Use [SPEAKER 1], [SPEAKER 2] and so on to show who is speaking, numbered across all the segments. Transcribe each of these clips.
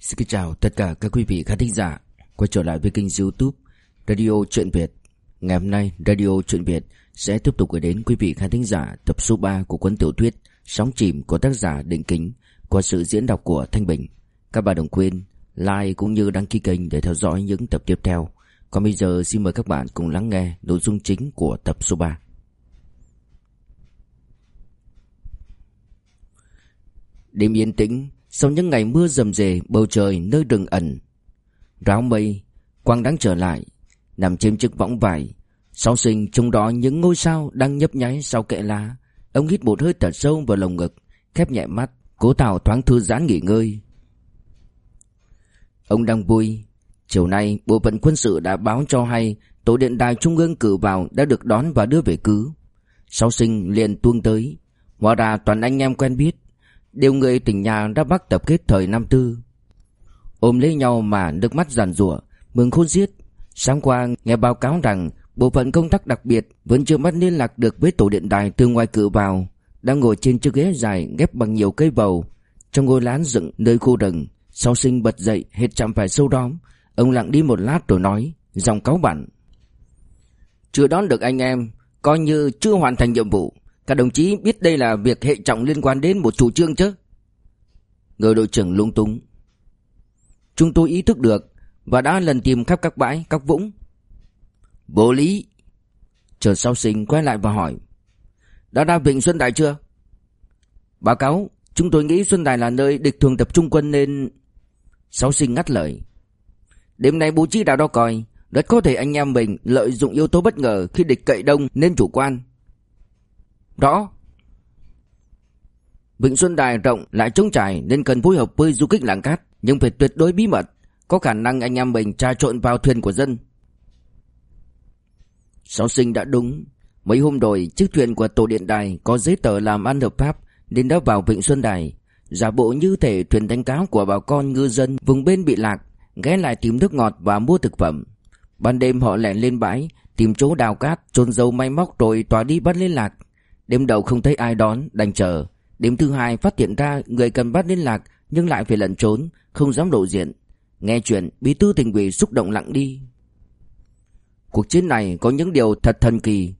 [SPEAKER 1] Xin kính chào tất cả các quý vị khán thính giả quay trở lại với kênh youtube Radio Chuyện Việt. Ngày hôm nay, Radio Chuyện Việt sẽ tiếp tục gửi đến quý vị khán thính giả tập số 3 của cuốn tiểu thuyết Sóng chìm của tác giả Định Kính qua sự diễn đọc của Thanh Bình. Các bạn đừng quên like cũng như đăng ký kênh để theo dõi những tập tiếp theo. Còn bây giờ, xin mời các bạn cùng lắng nghe nội dung chính của tập số 3 Đêm yên tĩnh sau những ngày mưa rầm rề, bầu trời nơi rừng ẩn, Ráo mây, Quang đang trở lại, Nằm trên chiếc võng vải, Sau sinh trong đó những ngôi sao đang nhấp nháy sau kẽ lá. Ông hít một hơi thật sâu vào lồng ngực, Khép nhẹ mắt, Cố tạo thoáng thư giãn nghỉ ngơi. Ông đang vui. Chiều nay, bộ phận quân sự đã báo cho hay Tổ điện đài trung ương cử vào đã được đón và đưa về cứ. Sau sinh liền tuông tới. Hóa ra toàn anh em quen biết Đều người tỉnh nhà đã bắt tập kết thời năm tư. Ôm lấy nhau mà nước mắt giàn rủa Mừng khôn xiết. Sáng qua, nghe báo cáo rằng Bộ phận công tác đặc biệt Vẫn chưa bắt liên lạc được với tổ điện đài từ ngoài cửa vào, Đang ngồi trên chiếc ghế dài ghép bằng nhiều cây bầu. Trong ngôi lán dựng nơi khu rừng, Sau sinh bật dậy hết chạm phải sâu đóm, Ông lặng đi một lát rồi nói Dòng cáo bản Chưa đón được anh em, Coi như chưa hoàn thành nhiệm vụ các đồng chí biết đây là việc hệ trọng liên quan đến một chủ trương chứ? Người đội trưởng lung tung. Chúng tôi ý thức được và đã lần tìm khắp các bãi, các vũng. Vô lý. Chờ sau sinh quay lại và hỏi. Đã ra Vịnh Xuân Đài chưa? Báo cáo, chúng tôi nghĩ Xuân Đài là nơi địch thường tập trung quân nên... Sáu sinh ngắt lời. Đêm nay bố trí đào đo coi, rất có thể anh em mình lợi dụng yếu tố bất ngờ khi địch cậy đông nên chủ quan. Rõ. Vịnh Xuân Đài rộng lại trống trải nên cần phối hợp với du kích làng cát, nhưng phải tuyệt đối bí mật, có khả năng anh em mình tra trộn vào thuyền của dân. Sáu sinh đã đúng, mấy hôm rồi chiếc thuyền của tổ điện đài có giấy tờ làm ăn hợp pháp nên đã vào Vịnh Xuân Đài, giả bộ như thể thuyền đánh cá của bà con ngư dân vùng bên bị lạc, ghé lại tìm nước ngọt và mua thực phẩm. Ban đêm họ lẻn lên bãi, tìm chỗ đào cát, trôn dầu máy móc rồi tỏa đi bắt liên lạc. Đêm đầu không thấy ai đón, đành chờ. Đêm thứ hai phát hiện ra người cần bắt liên lạc nhưng lại phải lẩn trốn, không dám lộ diện. Nghe chuyện, bí thư tỉnh ủy xúc động lặng đi. Cuộc chiến này có những điều thật thần kỳ.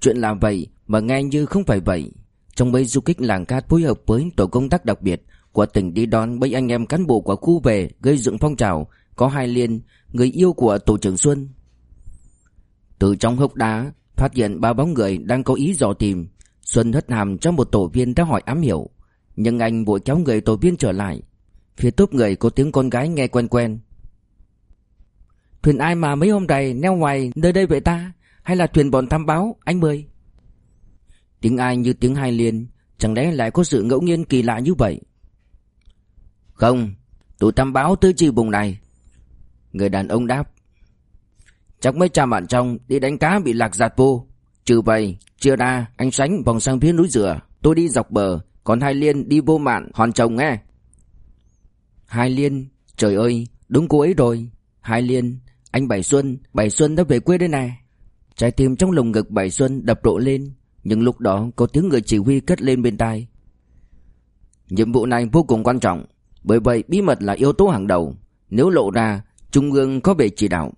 [SPEAKER 1] Chuyện là vậy mà nghe như không phải vậy. Trong mấy du kích làng cát phối hợp với tổ công tác đặc biệt của tỉnh đi đón mấy anh em cán bộ của khu về gây dựng phong trào, có hai liên, người yêu của tổ trưởng Xuân. Từ trong hốc đá, phát hiện ba bóng người đang có ý dò tìm, Xuân hất hàm cho một tổ viên đã hỏi ám hiểu. Nhưng anh vội kéo người tổ viên trở lại. Phía tốp người có tiếng con gái nghe quen quen. Thuyền ai mà mấy hôm nay neo ngoài nơi đây vậy ta? Hay là thuyền bọn tham báo anh Mười Tiếng ai như tiếng hai liên Chẳng lẽ lại có sự ngẫu nhiên kỳ lạ như vậy? Không Tụi tham báo tới chi vùng này. Người đàn ông đáp. Chắc mấy cha bạn trong đi đánh cá bị lạc giạt vô Trừ vậy chưa ra, anh sánh vòng sang phía núi rửa, tôi đi dọc bờ, còn Hai Liên đi vô mạn hòn chồng nghe. Hai Liên, trời ơi, đúng cô ấy rồi. Hai Liên, anh Bảy Xuân, Bảy Xuân đã về quê đây này. Trái tim trong lồng ngực Bảy Xuân đập rộ lên, nhưng lúc đó có tiếng người chỉ huy cất lên bên tai. Nhiệm vụ này vô cùng quan trọng, bởi vậy bí mật là yếu tố hàng đầu. Nếu lộ ra, Trung ương có về chỉ đạo.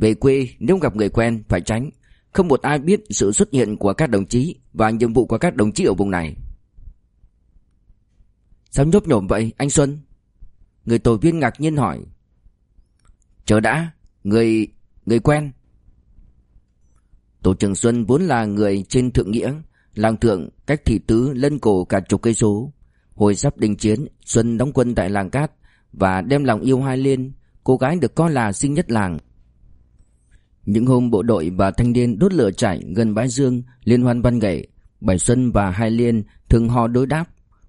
[SPEAKER 1] Về quê nếu gặp người quen phải tránh, không một ai biết sự xuất hiện của các đồng chí Và nhiệm vụ của các đồng chí ở vùng này. Sao nhốp nhổm vậy anh Xuân? Người tổ viên ngạc nhiên hỏi. Chờ đã Người... người quen. Tổ trưởng Xuân vốn là người trên thượng nghĩa Làng thượng cách thị tứ lân cổ cả chục cây số. Hồi sắp đình chiến Xuân đóng quân tại làng cát Và đem lòng yêu hai liên. Cô gái được coi là xinh nhất làng những hôm bộ đội và thanh niên đốt lửa trại gần bãi dương liên hoan văn nghệ, Bảy Xuân và Hai Liên thường hò đối đáp.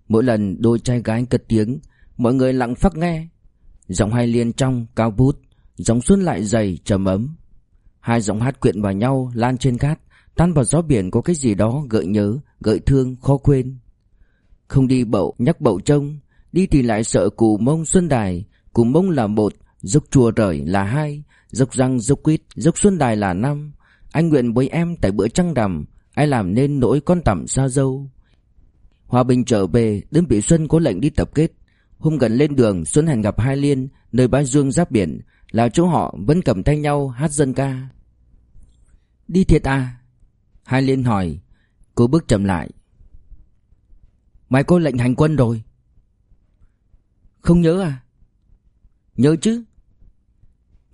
[SPEAKER 1] Mỗi lần đôi trai gái cất tiếng, mọi người lặng phát nghe. Giọng Hai Liên trong, cao vút, giọng Xuân lại dày, trầm ấm. Hai giọng hát quyện vào nhau lan trên cát, tan vào gió biển có cái gì đó gợi nhớ, gợi thương, khó quên. Không đi bậu, nhắc bậu trông, đi thì lại sợ cù mông xuân đài, cù mông là một, dốc chùa rời là hai, Dốc răng, dốc quýt, Dốc xuân đài là năm. Anh nguyện với em tại bữa trăng rằm Ai làm nên nỗi con tằm xa dâu? Hòa bình trở về Đơn vị Xuân có lệnh đi tập kết. Hôm gần lên đường, Xuân hẹn gặp Hai Liên, Nơi bãi dương giáp biển. Là chỗ họ vẫn cầm tay nhau hát dân ca. Đi thiệt à? Hai Liên hỏi. Cô bước chậm lại. Mày có lệnh hành quân rồi? Không nhớ à? Nhớ chứ.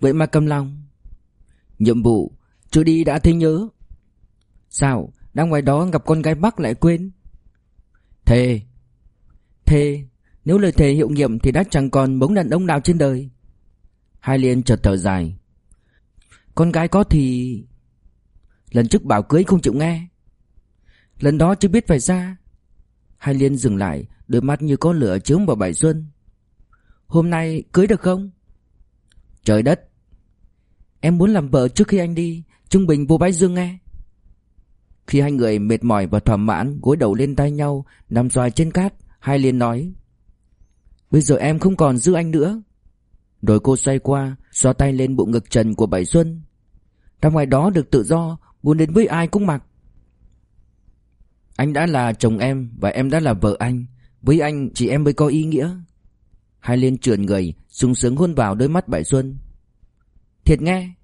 [SPEAKER 1] Vậy mà cầm lòng Nhiệm vụ Chưa đi đã thấy nhớ. Sao Đang ngoài đó gặp con gái Bắc lại quên? Thề Thề, Nếu lời thề hiệu nghiệm Thì đã chẳng còn bóng đàn ông nào trên đời. Hai Liên chợt thở dài. Con gái có thì Lần trước bảo cưới không chịu nghe. Lần đó chưa biết phải ra. Hai Liên dừng lại, Đôi mắt như có lửa chướng vào Bảy Xuân. Hôm nay cưới được không? Trời đất Em muốn làm vợ trước khi anh đi. Trung Bình, vô bãi dương nghe. Khi hai người mệt mỏi và thỏa mãn, Gối đầu lên tay nhau, Nằm xoài trên cát, Hai liền nói, Bây giờ em không còn giữ anh nữa. Rồi cô xoay qua Xoa tay lên bụng ngực trần của Bảy Xuân. Ra ngoài đó được tự do, Muốn đến với ai cũng mặc. Anh đã là chồng em Và em đã là vợ anh. Với anh chỉ em mới có ý nghĩa. Hai Liên trườn người, sung sướng hôn vào đôi mắt Bảy Xuân. Thiệt nghe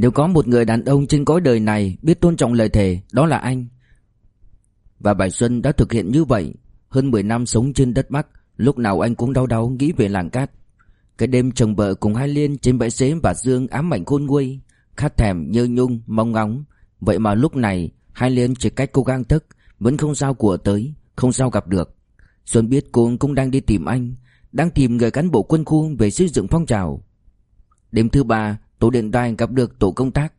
[SPEAKER 1] nếu có một người đàn ông trên cõi đời này Biết tôn trọng lời thề, Đó là anh. Và bài Xuân đã thực hiện như vậy, Hơn 10 năm sống trên đất Bắc, Lúc nào anh cũng đau đau nghĩ về làng cát. Cái đêm chồng vợ cùng hai liên Trên bãi xế và dương ám ảnh khôn nguôi, Khát thèm, nhơ nhung, mong ngóng. Vậy mà lúc này, Hai liên chỉ cách cô gang thức, Vẫn không sao của tới, Không sao gặp được. Xuân biết cô cũng đang đi tìm anh, Đang tìm người cán bộ quân khu về xây dựng phong trào. Đêm thứ ba Tổ điện đài gặp được tổ công tác.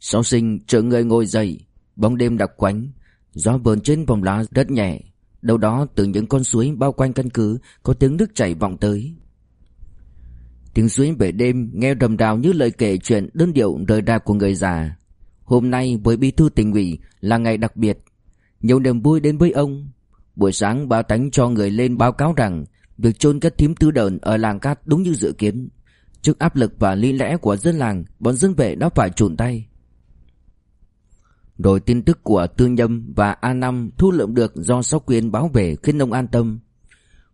[SPEAKER 1] Sau sinh trợ người ngồi dậy, Bóng đêm đặc quánh, Gió vờn trên vòng lá rất nhẹ. Đâu đó từ những con suối bao quanh căn cứ, Có tiếng nước chảy vọng tới. Tiếng suối về đêm nghe rầm rào như lời kể chuyện đơn điệu rời rạc của người già. Hôm nay với bí thư tỉnh ủy là ngày đặc biệt. Nhiều niềm vui đến với ông. Buổi sáng báo Tánh cho người lên báo cáo rằng Việc chôn cất thím tư đờn ở làng cát đúng như dự kiến. Trước áp lực và lý lẽ của dân làng, Bọn dân vệ đã phải trùn tay. Rồi tin tức của tương Nhâm và A Năm thu lượm được do sóc quyền báo về khiến ông an tâm.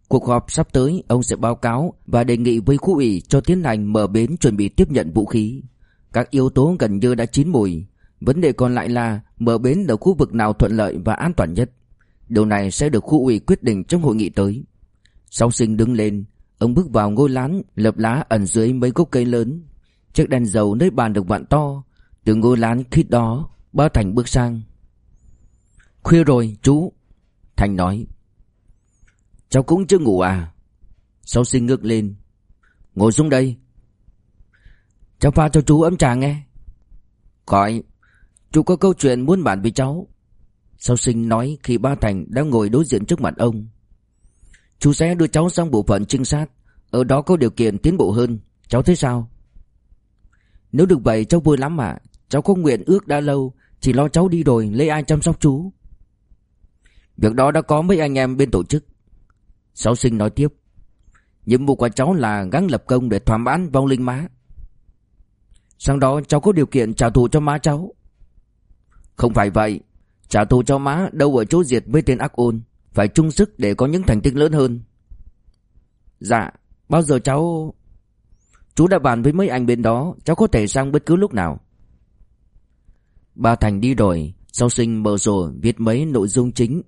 [SPEAKER 1] Cuộc họp sắp tới, ông sẽ báo cáo và đề nghị với khu ủy cho tiến hành mở bến chuẩn bị tiếp nhận vũ khí. Các yếu tố gần như đã chín mùi. Vấn đề còn lại là mở bến ở khu vực nào thuận lợi và an toàn nhất. Điều này sẽ được khu ủy quyết định trong hội nghị tới. Sau sinh đứng lên Ông bước vào ngôi lán lợp lá ẩn dưới mấy gốc cây lớn. Chiếc đèn dầu nơi bàn được vặn to. Từ ngôi lán khi đó Ba Thành bước sang. Khuya rồi, chú, Thành nói. Cháu cũng chưa ngủ à? Sau sinh ngước lên. Ngồi xuống đây. Cháu pha cho chú ấm trà nghe. Gọi, Chú có câu chuyện muốn bàn với cháu. Sau sinh nói khi ba Thành đang ngồi đối diện trước mặt ông. Chú sẽ đưa cháu sang bộ phận trinh sát. Ở đó có điều kiện tiến bộ hơn. Cháu thấy sao? Nếu được vậy, cháu vui lắm mà Cháu có nguyện ước đã lâu. Chỉ lo cháu đi rồi, lấy ai chăm sóc chú? Việc đó đã có mấy anh em bên tổ chức. Sáu sinh nói tiếp. Nhiệm vụ của cháu là gắng lập công để thỏa mãn vong linh má. Sau đó, cháu có điều kiện trả thù cho má cháu. Không phải vậy. Trả thù cho má đâu ở chỗ diệt với tên ác ôn. Phải chung sức để có những thành tích lớn hơn. Dạ Bao giờ cháu Chú đã bàn với mấy anh bên đó Cháu có thể sang bất cứ lúc nào. Ba Thành đi rồi Sau sinh mở rồi viết mấy nội dung chính.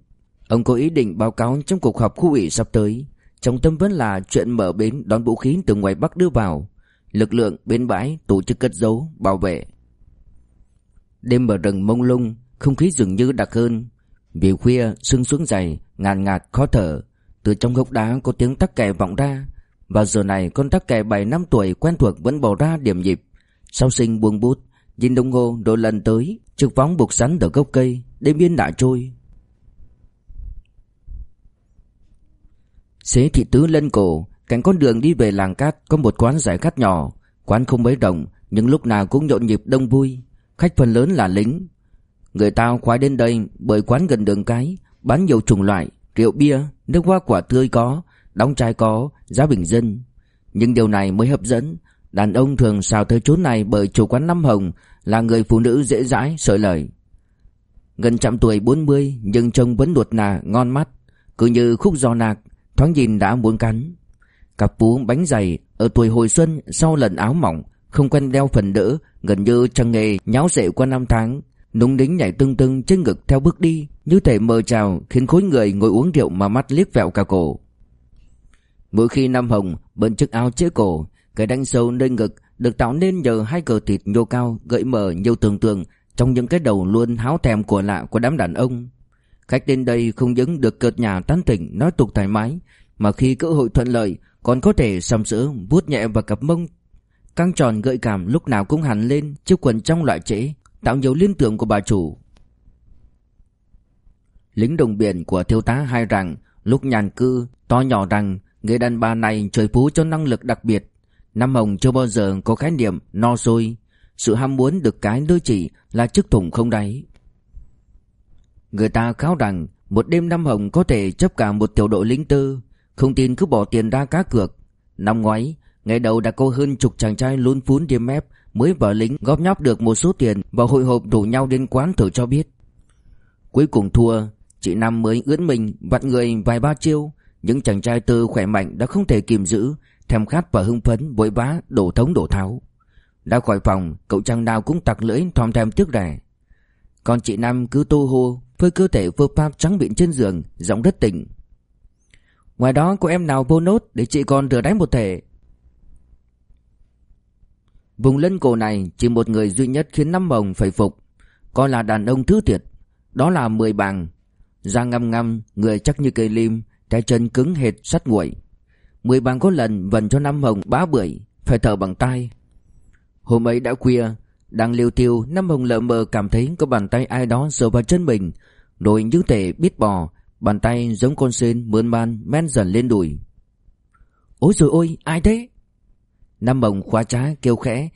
[SPEAKER 1] Ông có ý định báo cáo trong cuộc họp khu ủy sắp tới. Trong tâm vấn là chuyện mở bến đón vũ khí từ ngoài Bắc đưa vào. Lực lượng bến bãi tổ chức cất giấu, bảo vệ. Đêm ở rừng mông lung không khí dường như đặc hơn. Vì khuya, sưng xuống dày, Ngàn ngạt, khó thở. Từ trong gốc đá có tiếng tắc kè vọng ra. Vào giờ này, con tắc kè 7 năm tuổi quen thuộc vẫn bỏ ra điểm nhịp. Sau sinh buông bút Nhìn đồng hồ đôi lần tới, Trực phóng buộc sắn ở gốc cây Đêm yên đã trôi. Xế thị tứ lên cổ Cạnh con đường đi về làng cát Có một quán giải khát nhỏ. Quán không mấy rộng, Nhưng lúc nào cũng nhộn nhịp đông vui. Khách phần lớn là lính Người ta khoái đến đây bởi quán gần đường cái Bán nhiều chủng loại Rượu bia, nước hoa quả tươi có Đóng chai có, giá bình dân. Nhưng điều này mới hấp dẫn. Đàn ông thường xào tới chỗ này bởi chủ quán Năm Hồng Là người phụ nữ dễ dãi, sợi lời. Gần trăm tuổi 40 Nhưng trông vẫn đột nà, ngon mắt. Cứ như khúc giò nạc Thoáng nhìn đã muốn cắn. Cặp vú bánh dày Ở tuổi hồi xuân sau lần áo mỏng Không quen đeo phần đỡ Gần như chẳng nghề nháo rễ qua năm tháng. Núng đính nhảy tưng tưng trên ngực theo bước đi, Như thể mờ trào Khiến khối người ngồi uống rượu mà mắt liếc vẹo cả cổ. Mỗi khi Nam Hồng bận chiếc áo chế cổ, Cái đánh sâu nơi ngực Được tạo nên nhờ hai cờ thịt nhô cao Gợi mở nhiều tưởng tượng Trong những cái đầu luôn háo thèm của lạ của đám đàn ông. Khách đến đây không những được cợt nhà tán tỉnh, nói tục thoải mái, Mà khi cơ hội thuận lợi, Còn có thể sầm sỡ, vuốt nhẹ vào cặp mông, Căng tròn gợi cảm lúc nào cũng hẳn lên Chiếc quần trong loại trễ. Tạo nhiều liên tưởng của bà chủ. Lính đồng biển của thiếu tá hai rằng, Lúc nhàn cư, To nhỏ rằng Người đàn bà này trời phú cho năng lực đặc biệt. Nam Hồng chưa bao giờ có khái niệm no sôi. Sự ham muốn được cái đôi chỉ là chiếc thùng không đáy. Người ta kháo rằng, Một đêm Nam Hồng có thể chấp cả một tiểu đội lính tư, Không tin cứ bỏ tiền ra cá cược. Năm ngoái, Ngày đầu đã có hơn chục chàng trai lún phún điềm mép Mới vào lính góp nhóp được một số tiền Và hội hộp rủ nhau đến quán thử cho biết. Cuối cùng thua, Chị Năm mới ướn mình, vặt người vài ba chiêu. Những chàng trai tư khỏe mạnh đã không thể kìm giữ, Thèm khát và hưng phấn, vội vã đổ thống đổ tháo. Đã khỏi phòng, Cậu chàng nào cũng tặc lưỡi, thòm thèm tiếc rẻ Còn chị Năm cứ tô hô Với cơ thể phơ pháp trắng bịn trên giường, Giọng rất tỉnh. Ngoài đó có em nào vô nốt Để chị còn rửa đánh một thể? Vùng lân cổ này Chỉ một người duy nhất khiến năm bồng phải phục. Coi là đàn ông thứ thiệt, Đó là mười bàng. Da ngăm ngăm, Người chắc như cây lim, Tay chân cứng hệt sắt nguội. Mười bằng có lần vần cho Năm Hồng bá bưởi, Phải thở bằng tay Hôm ấy đã khuya, Đang liêu tiêu Năm Hồng lờ mờ cảm thấy Có bàn tay ai đó sờ vào chân mình. Rồi như thể biết bò, Bàn tay giống con sên mơn man men dần lên đùi. Ôi rồi ôi, ai thế? Nam Mộng khóa trá, kêu khẽ.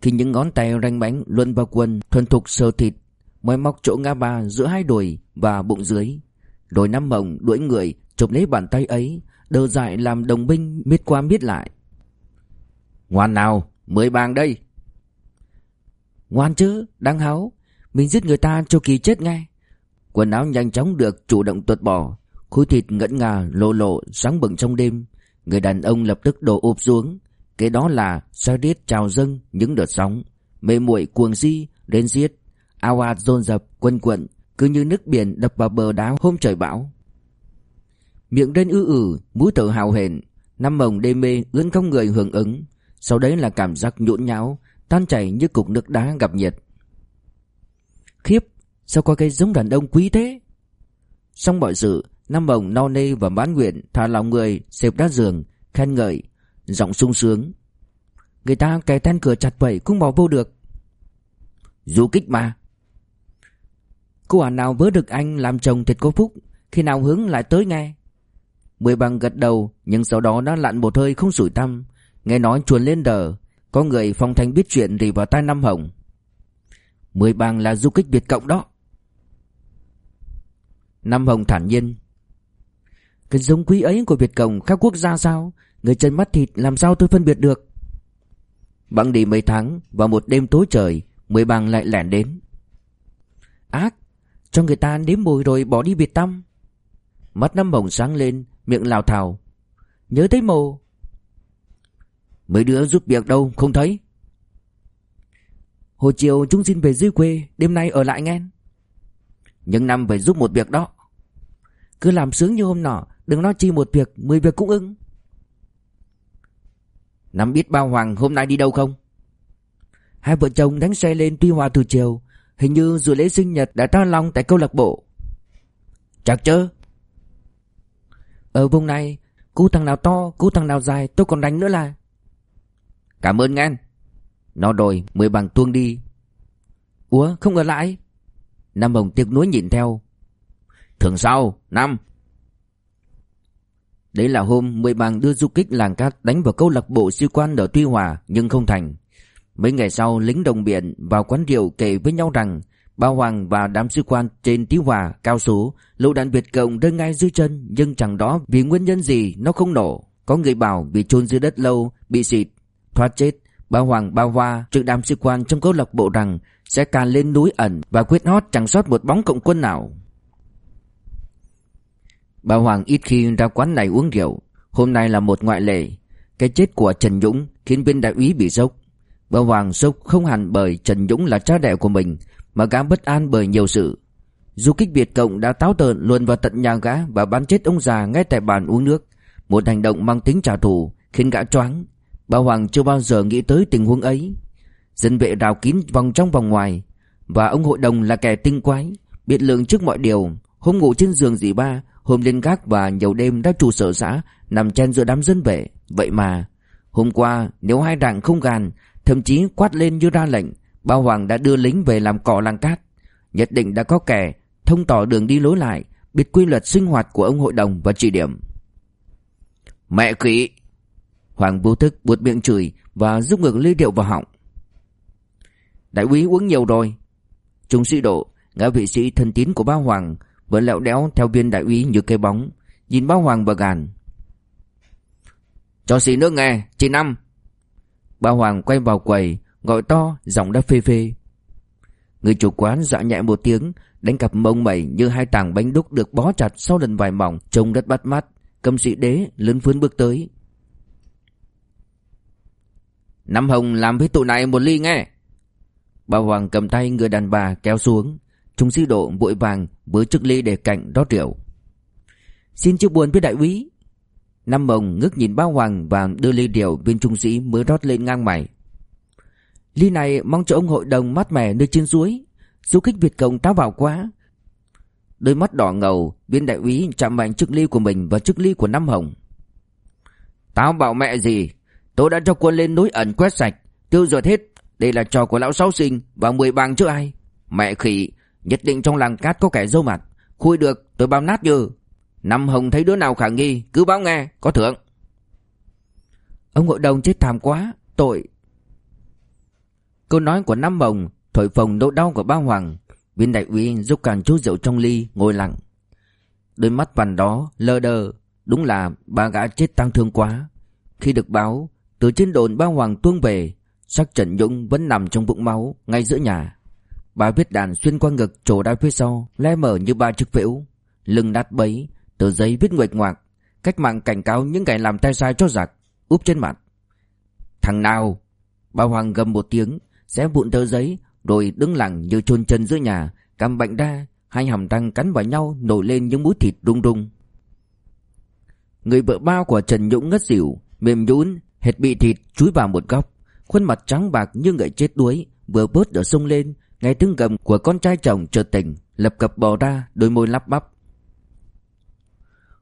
[SPEAKER 1] Khi những ngón tay ranh bánh luân vào quần, Thuần thục sờ thịt Mới móc chỗ ngã ba giữa hai đùi và bụng dưới. Rồi Nam Mộng đuổi người, chụp lấy bàn tay ấy, Đờ dại làm đồng binh biết qua biết lại. Ngoan nào, Mười bàng đây. Ngoan chứ, Đang háo. Mình giết người ta cho kỳ chết ngay. Quần áo nhanh chóng được chủ động tuột bỏ. Khối thịt ngẫn ngà lộ lộ sáng bừng trong đêm. Người đàn ông lập tức đổ ụp xuống. Kế đó là xoay đít trào dâng những đợt sóng Mê muội cuồng di đến giết Ao ạt dồn dập quân quận cứ như nước biển đập vào bờ đá hôm trời bão. Miệng đen ư ử, mũi thở hào hển, năm mồng đê mê ướn không người hưởng ứng, sau đấy là cảm giác nhũn nhão, tan chảy như cục nước đá gặp nhiệt. Khiếp, sao có cái giống đàn ông quý thế? Xong mọi sự, năm mồng no nê và mãn nguyện thả lòng người xếp đá giường, khen ngợi, giọng sung sướng. Người ta kẻ then cửa chặt vậy cũng bỏ vô được. Du kích mà, Cô ả nào vớ được anh làm chồng thiệt có phúc Khi nào hướng lại tới nghe. Mười bằng gật đầu Nhưng sau đó đã lặn một hơi không sủi tăm. Nghe nói chuồn lên đờ Có người phong thanh biết chuyện thì vào tai năm hồng. Mười bằng là du kích Việt Cộng đó. Năm hồng thản nhiên. Cái giống quý ấy của Việt Cộng khác quốc gia sao? Người chân mắt thịt, làm sao tôi phân biệt được? Băng đi mấy tháng Và một đêm tối trời, Mười bằng lại lẻn đến. Ác, cho người ta nếm mùi rồi bỏ đi biệt tâm. Mắt năm bồng sáng lên, Miệng lào thào. Nhớ thấy mồ. Mấy đứa giúp việc đâu, không thấy. Hồi chiều chúng xin về dưới quê, Đêm nay ở lại nghe. Nhưng năm phải giúp một việc đó. Cứ làm sướng như hôm nọ, Đừng nói chi một việc, Mười việc cũng ưng. Nắm biết bao Hoàng hôm nay đi đâu không? Hai vợ chồng đánh xe lên Tuy Hòa từ chiều Hình như dự lễ sinh nhật đã tra long tại câu lạc bộ. Chắc chứ Ở vùng này Cú thằng nào to, cú thằng nào dài tôi còn đánh nữa là. Cảm ơn ngan, Nó rồi mười bằng tuông đi. Ủa không ở lại. Nam Hồng tiếc nuối nhìn theo. Thường sau, năm. Đấy là hôm mười bàng đưa du kích làng cát đánh vào câu lạc bộ siêu quan ở Tuy Hòa nhưng không thành Mấy ngày sau lính đồng biển vào quán rượu kể với nhau rằng Bao Hoàng và đám sư quan trên Tí Hòa, Cao Số, lựu đạn Việt Cộng rơi ngay dưới chân nhưng chẳng đó vì nguyên nhân gì nó không nổ. Có người bảo bị chôn dưới đất lâu, bị xịt, thoát chết. Bao Hoàng Bao Hoa trực đám sư quan trong câu lạc bộ rằng sẽ càn lên núi ẩn và quyết hót chẳng sót một bóng cộng quân nào. Bà Hoàng ít khi ra quán này uống rượu. Hôm nay là một ngoại lệ. Cái chết của Trần Dũng khiến viên đại úy bị sốc. Bà Hoàng sốc không hẳn bởi Trần Dũng là cha đẻ của mình, Mà gã bất an bởi nhiều sự. Du kích Việt Cộng đã táo tợn luồn vào tận nhà gã Và bắn chết ông già ngay tại bàn uống nước. Một hành động mang tính trả thù Khiến gã choáng. Bà Hoàng chưa bao giờ nghĩ tới tình huống ấy. Dân vệ rào kín vòng trong vòng ngoài, Và ông hội đồng là kẻ tinh quái, Biết lượng trước mọi điều Hôm ngủ trên giường dì ba Hôm lên gác và nhiều đêm đã trụ sở xã, Nằm chen giữa đám dân vệ. Vậy mà, Hôm qua, nếu hai đảng không gàn, Thậm chí quát lên như ra lệnh, Ba Hoàng đã đưa lính về làm cỏ làng cát. Nhất định đã có kẻ Thông tỏ đường đi lối lại, Biết quy luật sinh hoạt của ông hội đồng và chỉ điểm. Mẹ quỷ Hoàng vô thức buột miệng chửi Và giúp ngược ly điệu vào họng. Đại úy uống nhiều rồi. Trung sĩ độ, Ngã vị sĩ thân tín của ba Hoàng vẫn lẹo đéo theo viên đại úy như cây bóng, Nhìn bao Hoàng và gàn. Cho xì nước nghe, Chị Năm. Bao Hoàng quay vào quầy, Gọi to, giọng đã phê phê. Người chủ quán dọa nhẹ một tiếng, Đánh cặp mông mẩy như hai tảng bánh đúc Được bó chặt sau lần vài mỏng, Trông rất bắt mắt. Cầm sĩ đế lớn phướn bước tới. Năm Hồng làm với tụi này một ly nghe. Bà Hoàng cầm tay người đàn bà kéo xuống. Trung sĩ độ vội vàng với chiếc ly để cạnh rót rượu. Xin chia buồn với đại úy. Năm Hồng ngước nhìn ba Hoàng và đưa ly rượu bên trung sĩ mới rót lên ngang mày. Ly này mong cho ông hội đồng mát mẻ nơi trên suối. Du kích Việt Cộng táo vào quá. Đôi mắt đỏ ngầu, Viên đại úy chạm mạnh chiếc ly của mình và chiếc ly của Năm Hồng. Táo bảo mẹ gì? Tôi đã cho quân lên núi ẩn quét sạch, Tiêu diệt hết. Đây là trò của lão sáu sinh Và mười bang chứ ai. Mẹ khỉ Nhất định trong làng cát có kẻ dâu mặt. Khui được, tôi bao nát như Năm hồng thấy đứa nào khả nghi, Cứ báo nghe, Có thưởng. Ông hội đồng chết thảm quá, Tội. Câu nói của Năm Hồng, Thổi phồng nỗi đau của ba Hoàng. Viên đại úy giúp càn chút rượu trong ly, Ngồi lặng. Đôi mắt vằn đó, lơ đơ. Đúng là ba gã chết tăng thương quá. Khi được báo, Từ trên đồn ba Hoàng tuông về Sắc Trần Dũng vẫn nằm trong vũng máu Ngay giữa nhà. Ba viết đàn xuyên qua ngực trổ đai phía sau, Le mở như ba chiếc phễu. Lưng đắt bấy, Tờ giấy viết nguệch ngoạc, Cách mạng cảnh cáo những kẻ làm tay sai cho giặc, Úp trên mặt. Thằng nào? Ba Hoàng gầm một tiếng, Xé vụn tờ giấy, Rồi đứng lặng như chôn chân giữa nhà Cầm bệnh đa, Hai hàm răng cắn vào nhau Nổi lên những mũi thịt rung rung. Người vợ bao của Trần Dũng ngất xỉu, Mềm nhũn, hệt bị thịt chúi vào một góc, Khuôn mặt trắng bạc như người chết đuối, Vừa bớt ở sông lên Nghe tiếng gầm của con trai chồng chợt tỉnh Lập cập bò ra đôi môi lắp bắp.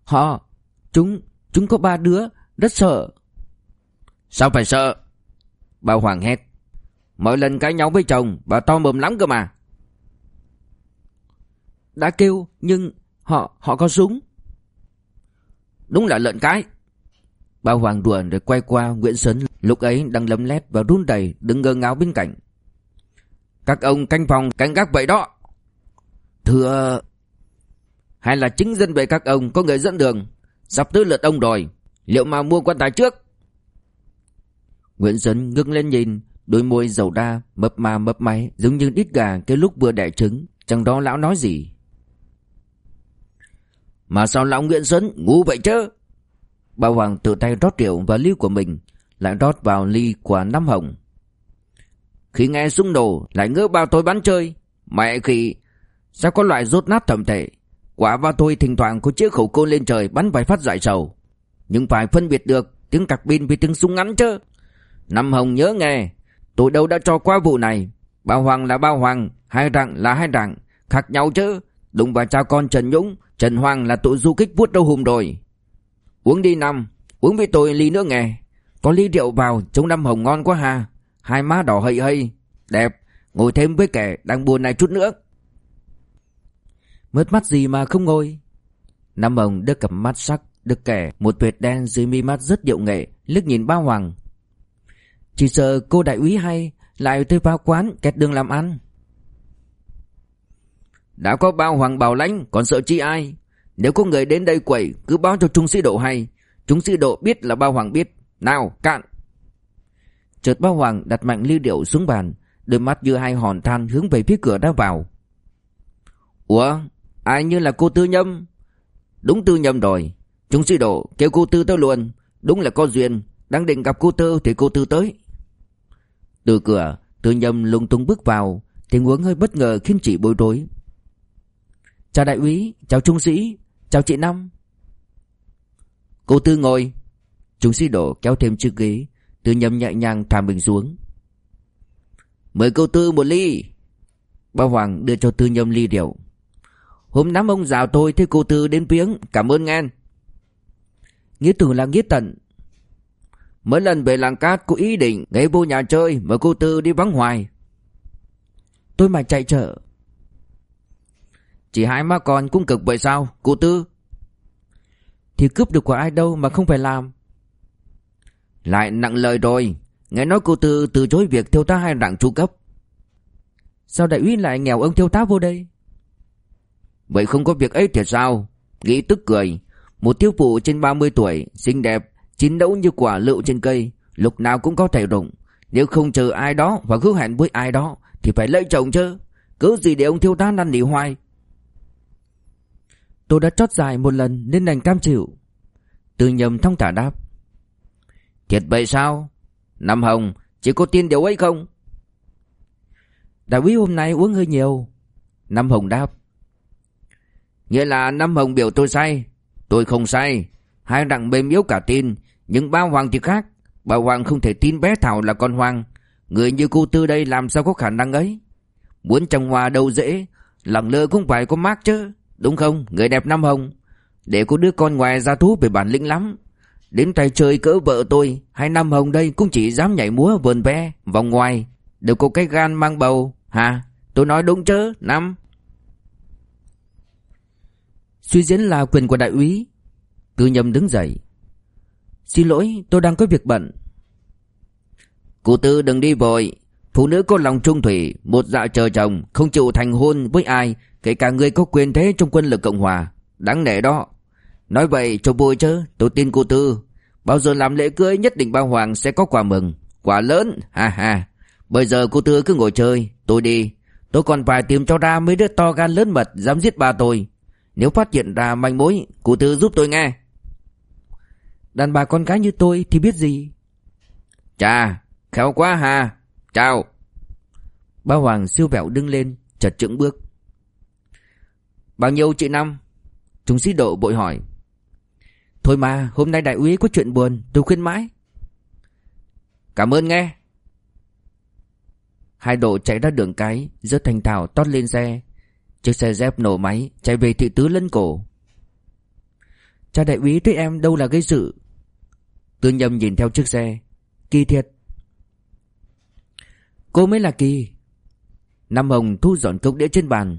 [SPEAKER 1] Họ Chúng Chúng có ba đứa Rất sợ. Sao phải sợ? Bà Hoàng hét. Mỗi lần cãi nhau với chồng Bà to mồm lắm cơ mà. Đã kêu Nhưng Họ Họ có súng. Đúng là lợn cái. Bà Hoàng đùa rồi quay qua Nguyễn Sấn Lúc ấy đang lấm lét và run đầy Đứng ngơ ngáo bên cạnh các ông canh phòng, canh gác vậy đó. Thưa, Hay là chính dân về các ông Có người dẫn đường? Sắp tới lượt ông rồi, Liệu mà mua quan tài trước? Nguyễn Sấn ngưng lên nhìn, Đôi môi dầu đa, mập mà mập máy, Giống như đít gà cái lúc vừa đẻ trứng, Chẳng đó lão nói gì. Mà sao lão Nguyễn Sấn ngu vậy chứ? Bà Hoàng tự tay rót rượu vào ly của mình, Lại rót vào ly của Năm Hồng. Khi nghe súng nổ, Lại ngỡ bao tôi bắn chơi. Mẹ khỉ, Sao có loại rốt nát thầm thể Quả vào tôi thỉnh thoảng có chiếc khẩu côn lên trời Bắn vài phát giải sầu. Nhưng phải phân biệt được tiếng cạc pin với tiếng súng ngắn chứ. Năm Hồng nhớ nghe, Tôi đâu đã cho qua vụ này. Bao Hoàng là bao Hoàng, Hai đặng là hai đặng Khác nhau chứ. Đúng vào cha con Trần Dũng Trần Hoàng là tụi du kích vuốt đâu hùm rồi. Uống đi năm Uống với tôi ly nữa nghe. Có ly rượu vào, trông năm hồng ngon quá ha. Hai má đỏ hây hây. Đẹp. Ngồi thêm với kẻ đang buồn này chút nữa. Mất mắt gì mà không ngồi. Nam ông đưa cặp mắt sắc Được kẻ một vệt đen dưới mi mắt rất điệu nghệ, Liếc nhìn bao hoàng. Chỉ sợ cô đại úy hay Lại tới vào quán kẹt đường làm ăn. Đã có bao hoàng bảo lãnh, Còn sợ chi ai? Nếu có người đến đây quẩy Cứ báo cho trung sĩ độ hay. Trung sĩ độ biết là bao hoàng biết. Nào, cạn. Chợt bao hoàng đặt mạnh ly điệu xuống bàn, Đôi mắt như hai hòn than hướng về phía cửa đã vào. Ủa, Ai như là cô tư nhâm? Đúng tư nhâm rồi. Chúng sĩ đổ kêu cô Tư tới luôn. Đúng là có duyên. Đang định gặp cô Tư thì cô Tư tới. Từ cửa, Tư nhâm lung tung bước vào Tình huống hơi bất ngờ khiến chị bối rối. Chào đại úy, Chào trung sĩ, Chào chị Năm. Cô Tư ngồi. Trung sĩ đổ kéo thêm chiếc ghế. Tư nhầm nhẹ nhàng thả mình xuống. Mời cô Tư một ly. Ba Hoàng đưa cho Tư nhầm ly rượu. Hôm nắm ông rào tôi thấy cô Tư đến viếng, Cảm ơn ngan. Nghĩa tử là nghĩa tận. Mấy lần về làng cát có ý định ghé vô nhà chơi mà cô Tư đi vắng hoài. Tôi mà chạy chợ. Chỉ hai má con cũng cực vậy sao, cô Tư? Thì cướp được của ai đâu mà không phải làm. Lại nặng lời rồi. Nghe nói cô Tư từ chối việc thiếu tá hai rạng tru cấp. Sao đại úy lại nghèo ông thiếu tá vô đây? Vậy không có việc ấy thì sao? Nghĩ tức cười. Một thiếu phụ trên 30 tuổi, Xinh đẹp, Chín đẫu như quả lựu trên cây, Lúc nào cũng có thể rụng Nếu không chờ ai đó và hứa hẹn với ai đó, Thì phải lấy chồng chứ. Cứ gì để ông thiếu tá năn nỉ hoài. Tôi đã chót dài một lần nên đành cam chịu. Từ nhầm thông thả đáp. Thiệt vậy sao? Năm Hồng, Chỉ có tin điều ấy không? Đại úy hôm nay uống hơi nhiều. Năm Hồng đáp. Nghĩa là Năm Hồng biểu tôi sai. Tôi không sai. Hai đặng mềm yếu cả tin. Nhưng ba Hoàng thì khác. Bà Hoàng không thể tin bé Thảo là con Hoàng. Người như cô Tư đây làm sao có khả năng ấy? Muốn trồng hoa đâu dễ. Lặng lơ cũng phải có mát chứ. Đúng không, người đẹp Năm Hồng? Để có đứa con ngoài ra thú về bản lĩnh lắm. Đến tay chơi cỡ vợ tôi, hai Năm Hồng đây cũng chỉ dám nhảy múa vườn ve Vòng ngoài. Đều có cái gan mang bầu, Hả? Tôi nói đúng chứ, Năm? Suy diễn là quyền của đại úy. Tư nhầm đứng dậy. Xin lỗi, tôi đang có việc bận. Cụ tư đừng đi vội. Phụ nữ có lòng trung thủy, Một dạ chờ chồng, Không chịu thành hôn với ai, Kể cả người có quyền thế trong quân lực Cộng Hòa. Đáng nể đó. Nói vậy cho vui chứ Tôi tin cụ tư. Bao giờ làm lễ cưới nhất định ba Hoàng sẽ có quà mừng. Quà lớn ha ha. Bây giờ cụ tư cứ ngồi chơi Tôi đi. Tôi còn phải tìm cho ra mấy đứa to gan lớn mật Dám giết ba tôi. Nếu phát hiện ra manh mối Cụ tư giúp tôi nghe. Đàn bà con gái như tôi thì biết gì? Chà Khéo quá hà Chào. Ba Hoàng siêu vẹo đứng lên Chật chững bước. Bao nhiêu chị Năm? Trung sĩ độ bội hỏi Thôi mà, hôm nay đại úy có chuyện buồn, Tôi khuyên mãi. Cảm ơn nghe. Hai độ chạy ra đường cái Rớt thành thảo tót lên xe. Chiếc xe dép nổ máy, Chạy về thị tứ lân cổ. Cha đại úy thấy em đâu là gây sự. Tư nhầm nhìn theo chiếc xe. Kỳ thiệt. Cô mới là kỳ. Nam Hồng thu dọn cốc đĩa trên bàn.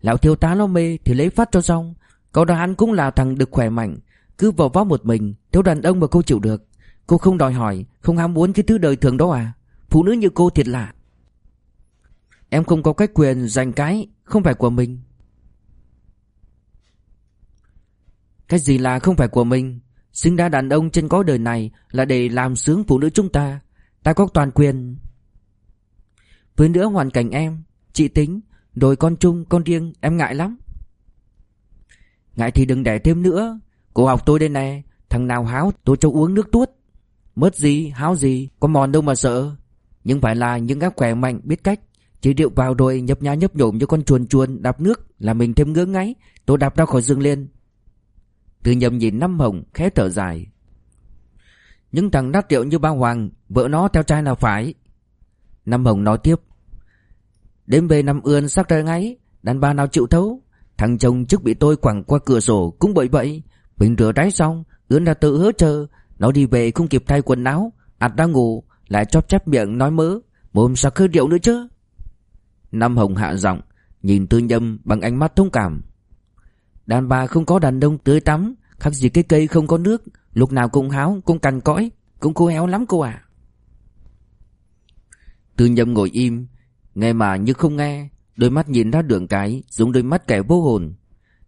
[SPEAKER 1] Lão thiếu tá lo mê Thì lấy phát cho xong. Cậu đó hắn cũng là thằng được khỏe mạnh. Cứ vào vó một mình, Thiếu đàn ông mà cô chịu được. Cô không đòi hỏi, Không ham muốn cái thứ đời thường đó à? Phụ nữ như cô thiệt lạ. Em không có cái quyền giành cái, Không phải của mình. Cái gì là không phải của mình? Sinh ra đàn ông trên có đời này Là để làm sướng phụ nữ chúng ta. Ta có toàn quyền. Với nữa hoàn cảnh em, Chị tính Rồi con chung, con riêng, em ngại lắm. Ngại thì đừng đẻ thêm nữa. Cô học tôi đây nè Thằng nào háo, tôi cho uống nước tuốt. Mất gì, háo gì, Có mòn đâu mà sợ. Nhưng phải là những gác khỏe mạnh, biết cách. Chỉ rượu vào rồi nhấp nhá nhấp nhổm như con chuồn chuồn đạp nước, Là mình thêm ngứa ngáy. Tôi đạp ra khỏi giường lên từ nhầm nhìn Năm Hồng, khẽ thở dài. Những thằng đắt rượu như ba Hoàng, Vợ nó theo trai là phải. Năm Hồng nói tiếp. Đêm về nằm ươn sắc trời ngáy, Đàn bà nào chịu thấu? Thằng chồng trước bị tôi quẳng qua cửa sổ cũng bởi vậy. Bình rửa đáy xong ướn ra tự hứa chờ Nó đi về không kịp thay quần áo ạt đang ngủ Lại chóp chép miệng nói mớ. Mồm sao khơi rượu nữa chứ. Năm Hồng hạ giọng Nhìn tư nhâm bằng ánh mắt thông cảm. Đàn bà không có đàn ông tưới tắm Khác gì cái cây không có nước. Lúc nào cũng háo, cũng cằn cõi Cũng khô héo lắm cô à Tư nhâm ngồi im Nghe mà như không nghe. Đôi mắt nhìn ra đường cái, Giống đôi mắt kẻ vô hồn.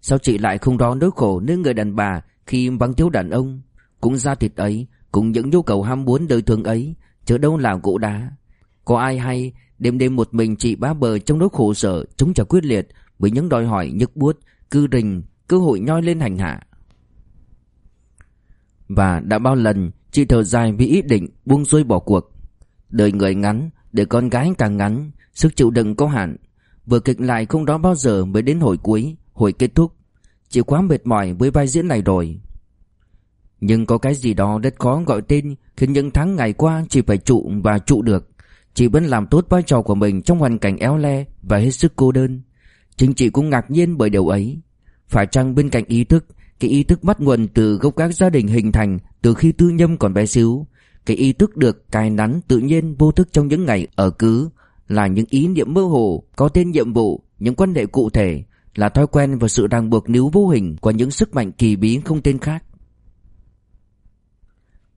[SPEAKER 1] Sao chị lại không đó nỗi khổ nơi người đàn bà Khi vắng thiếu đàn ông? Cũng da thịt ấy, Cũng những nhu cầu ham muốn đời thường ấy Chứ đâu là gỗ đá. Có ai hay Đêm đêm một mình chị bá bờ trong nỗi khổ sở Chúng trả quyết liệt Với những đòi hỏi nhức buốt, Cư rình, Cơ hội nhoi lên hành hạ? Và đã bao lần Chị thở dài vì ý định buông xuôi bỏ cuộc. Đời người ngắn, Đời con gái càng ngắn, Sức chịu đựng có hạn. Vừa kịch lại không đó bao giờ mới đến hồi cuối, Hồi kết thúc. Chị quá mệt mỏi với vai diễn này rồi. Nhưng có cái gì đó rất khó gọi tên Khiến những tháng ngày qua chỉ phải trụ và trụ được. Chị vẫn làm tốt vai trò của mình trong hoàn cảnh éo le và hết sức cô đơn. Chính chị cũng ngạc nhiên bởi điều ấy. Phải chăng bên cạnh ý thức, Cái ý thức bắt nguồn từ gốc gác gia đình hình thành từ khi tư nhâm còn bé xíu, Cái ý thức được cài nắn tự nhiên vô thức trong những ngày ở cứ là những ý niệm mơ hồ, có tên nhiệm vụ, những quan hệ cụ thể Là thói quen và sự ràng buộc níu vô hình của những sức mạnh kỳ bí không tên khác.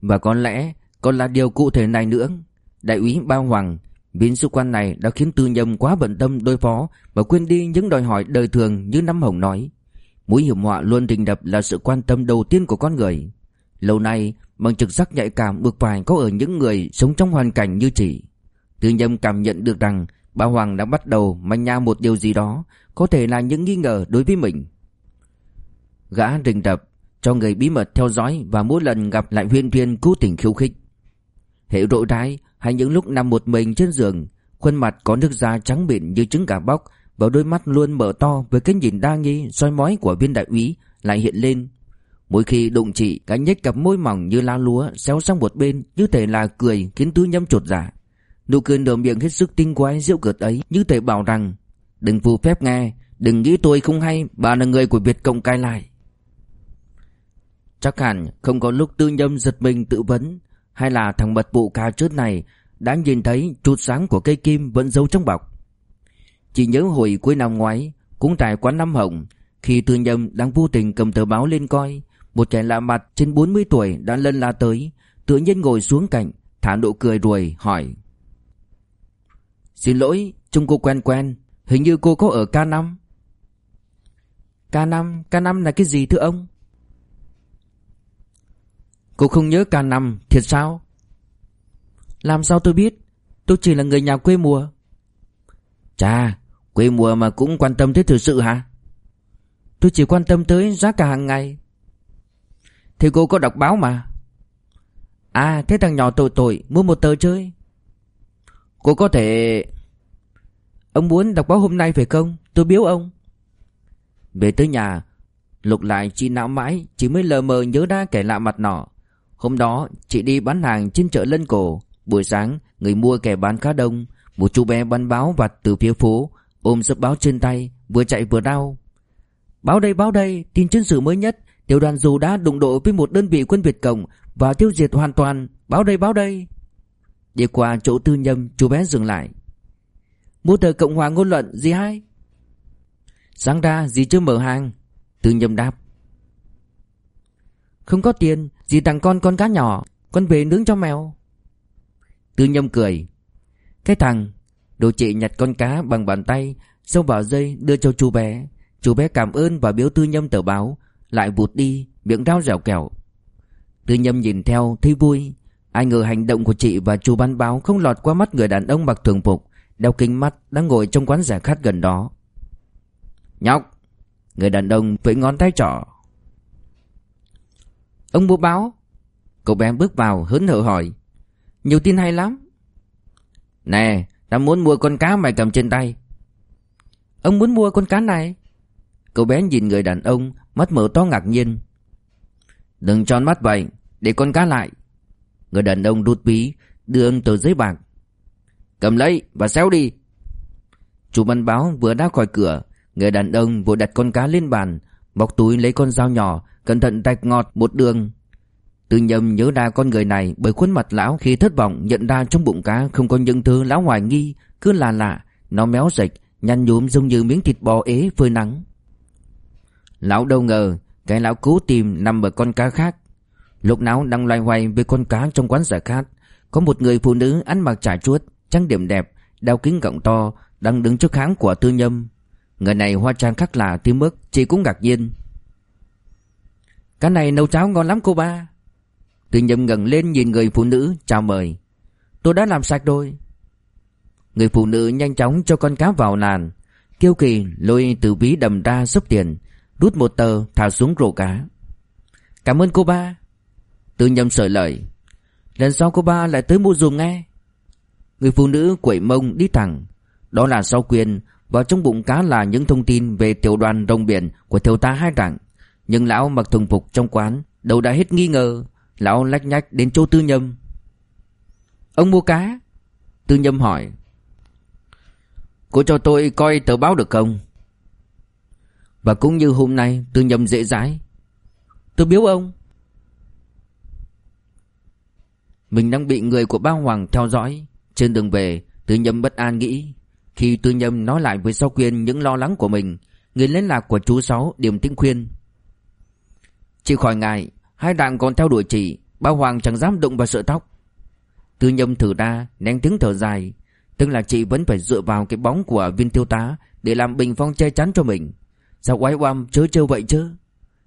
[SPEAKER 1] Và có lẽ còn là điều cụ thể này nữa. Đại úy Bao Hoàng Viên sư quan này đã khiến tư nhâm quá bận tâm đối phó Và quên đi những đòi hỏi đời thường như Năm Hồng nói. Mối hiểm họa luôn rình đập là sự quan tâm đầu tiên của con người. Lâu nay bằng trực giác nhạy cảm bực phải có ở những người sống trong hoàn cảnh như chị. Tư nhâm cảm nhận được rằng Bà Hoàng đã bắt đầu manh nha một điều gì đó, Có thể là những nghi ngờ đối với mình. Gã rình rập, cho người bí mật theo dõi Và mỗi lần gặp lại huyên viên cố tình khiêu khích. Hệ rội rái hay những lúc nằm một mình trên giường, Khuôn mặt có nước da trắng mịn như trứng gà bóc, Và đôi mắt luôn mở to với cái nhìn đa nghi, soi mói của viên đại úy Lại hiện lên. Mỗi khi đụng chị gã nhếch cặp môi mỏng như lá lúa Xéo sang một bên, như thể là cười Khiến tứ nhâm chột dạ. Nụ cười nở miệng hết sức tinh quái diệu cợt ấy, Như thể bảo rằng, Đừng phù phép nghe, Đừng nghĩ tôi không hay, Bà là người của Việt Cộng cai lại. Chắc hẳn không có lúc tư nhâm giật mình tự vấn, Hay là thằng mật vụ cà trước này Đã nhìn thấy chút sáng của cây kim vẫn giấu trong bọc. Chỉ nhớ hồi cuối năm ngoái, Cũng tại quán Năm Hồng, Khi tư nhâm đang vô tình cầm tờ báo lên coi, một trẻ lạ mặt trên 40 tuổi đã lân la tới, Tự nhiên ngồi xuống cạnh, Thả nụ cười ruồi hỏi Xin lỗi Trông cô quen quen. Hình như cô có ở K5 K5 K5 là cái gì thưa ông? Cô không nhớ K5 Thiệt sao? Làm sao tôi biết? Tôi chỉ là người nhà quê mùa. Chà, Quê mùa mà cũng quan tâm tới thời sự hả? Tôi chỉ quan tâm tới giá cả hàng ngày. Thì cô có đọc báo mà? À thế thằng nhỏ tội tội, Mua một tờ chơi. Cô có thể Ông muốn đọc báo hôm nay phải không? Tôi biếu ông. Về tới nhà, Lục lại chị não mãi, Chỉ mới lờ mờ nhớ ra kẻ lạ mặt nọ. Hôm đó, chị đi bán hàng trên chợ Lân Cổ. Buổi sáng, người mua kẻ bán khá đông. Một chú bé bán báo vặt từ phía phố, Ôm sấp báo trên tay, Vừa chạy vừa đau. Báo đây báo đây, Tin chân sự mới nhất. Tiểu đoàn dù đã đụng độ với một đơn vị quân Việt Cộng Và tiêu diệt hoàn toàn. Báo đây báo đây. Đi qua chỗ tư nhâm chú bé dừng lại. Mua tờ Cộng hòa ngôn luận, gì hay? Sáng ra gì chưa mở hàng. Tư nhâm đáp. Không có tiền, Dì tặng con con cá nhỏ, Con về nướng cho mèo. Tư nhâm cười. Cái thằng, Đồ chị nhặt con cá bằng bàn tay, Xông vào dây đưa cho chú bé. Chú bé cảm ơn và biếu tư nhâm tờ báo, lại vụt đi, miệng rau dẻo kẹo tư nhâm nhìn theo, thấy vui ai ngờ hành động của chị và chú bán báo không lọt qua mắt người đàn ông mặc thường phục, đeo kính mắt đang ngồi trong quán giải khát gần đó. Nhóc, người đàn ông với ngón tay trỏ. Ông mua báo, cậu bé bước vào hớn hở hỏi, nhiều tin hay lắm? Nè, ta muốn mua con cá mày cầm trên tay. Ông muốn mua con cá này? Cậu bé nhìn người đàn ông, Mắt mở to ngạc nhiên. Đừng tròn mắt vậy, Để con cá lại. Người đàn ông đút ví Đưa ông tờ giấy bạc. Cầm lấy và xéo đi. Chủ văn báo vừa đã khỏi cửa, Người đàn ông vội đặt con cá lên bàn Bọc túi lấy con dao nhỏ, Cẩn thận tạch ngọt một đường. Tư nhầm nhớ ra con người này Bởi khuôn mặt lão khi thất vọng Nhận ra trong bụng cá không có những thứ lão hoài nghi, Cứ là lạ, Nó méo rệch Nhăn nhúm giống như miếng thịt bò ế phơi nắng. Lão đâu ngờ, Cái lão cố tìm nằm ở con cá khác. Lúc nào đang loay hoay với con cá trong quán giải khát Có một người phụ nữ ăn mặc trải chuốt, Trang điểm đẹp, Đeo kính gọng to, Đang đứng trước hãng của tư nhâm Người này hoa trang khác lạ tới mức Chị cũng ngạc nhiên. Cái này nấu cháo ngon lắm cô ba. Tư nhâm ngẩng lên nhìn người phụ nữ, Chào mời. Tôi đã làm sạch rồi. Người phụ nữ nhanh chóng cho con cá vào làn, Kiêu kỳ lôi từ ví đầm ra sốc tiền, Rút một tờ thả xuống rổ cá. Cảm ơn cô ba. Tư nhầm sởi lời. Lần sau cô ba lại tới mua dùm nghe. Người phụ nữ quẩy mông đi thẳng. Đó là sau quyền Vào trong bụng cá là những thông tin Về tiểu đoàn rồng biển của thiếu tá hai đảng Nhưng lão mặc thường phục trong quán Đầu đã hết nghi ngờ. Lão lách nhách đến chỗ tư nhâm. Ông mua cá? Tư nhâm hỏi. Cô cho tôi coi tờ báo được không? Và cũng như hôm nay, Tư nhâm dễ dãi. Tôi biếu ông. Mình đang bị người của ba Hoàng theo dõi. Trên đường về, Tư nhâm bất an nghĩ. Khi tư nhâm nói lại với Sao Quyên những lo lắng của mình, Người liên lạc của chú Sáu điểm tĩnh khuyên. Chị khỏi ngại, Hai đạn còn theo đuổi chị Ba Hoàng chẳng dám đụng vào sợi tóc. Tư nhâm thử ra nén tiếng thở dài. Tức là chị vẫn phải dựa vào cái bóng của viên tiêu tá Để làm bình phong che chắn cho mình. Sao oái oăm, chớ trêu vậy chứ?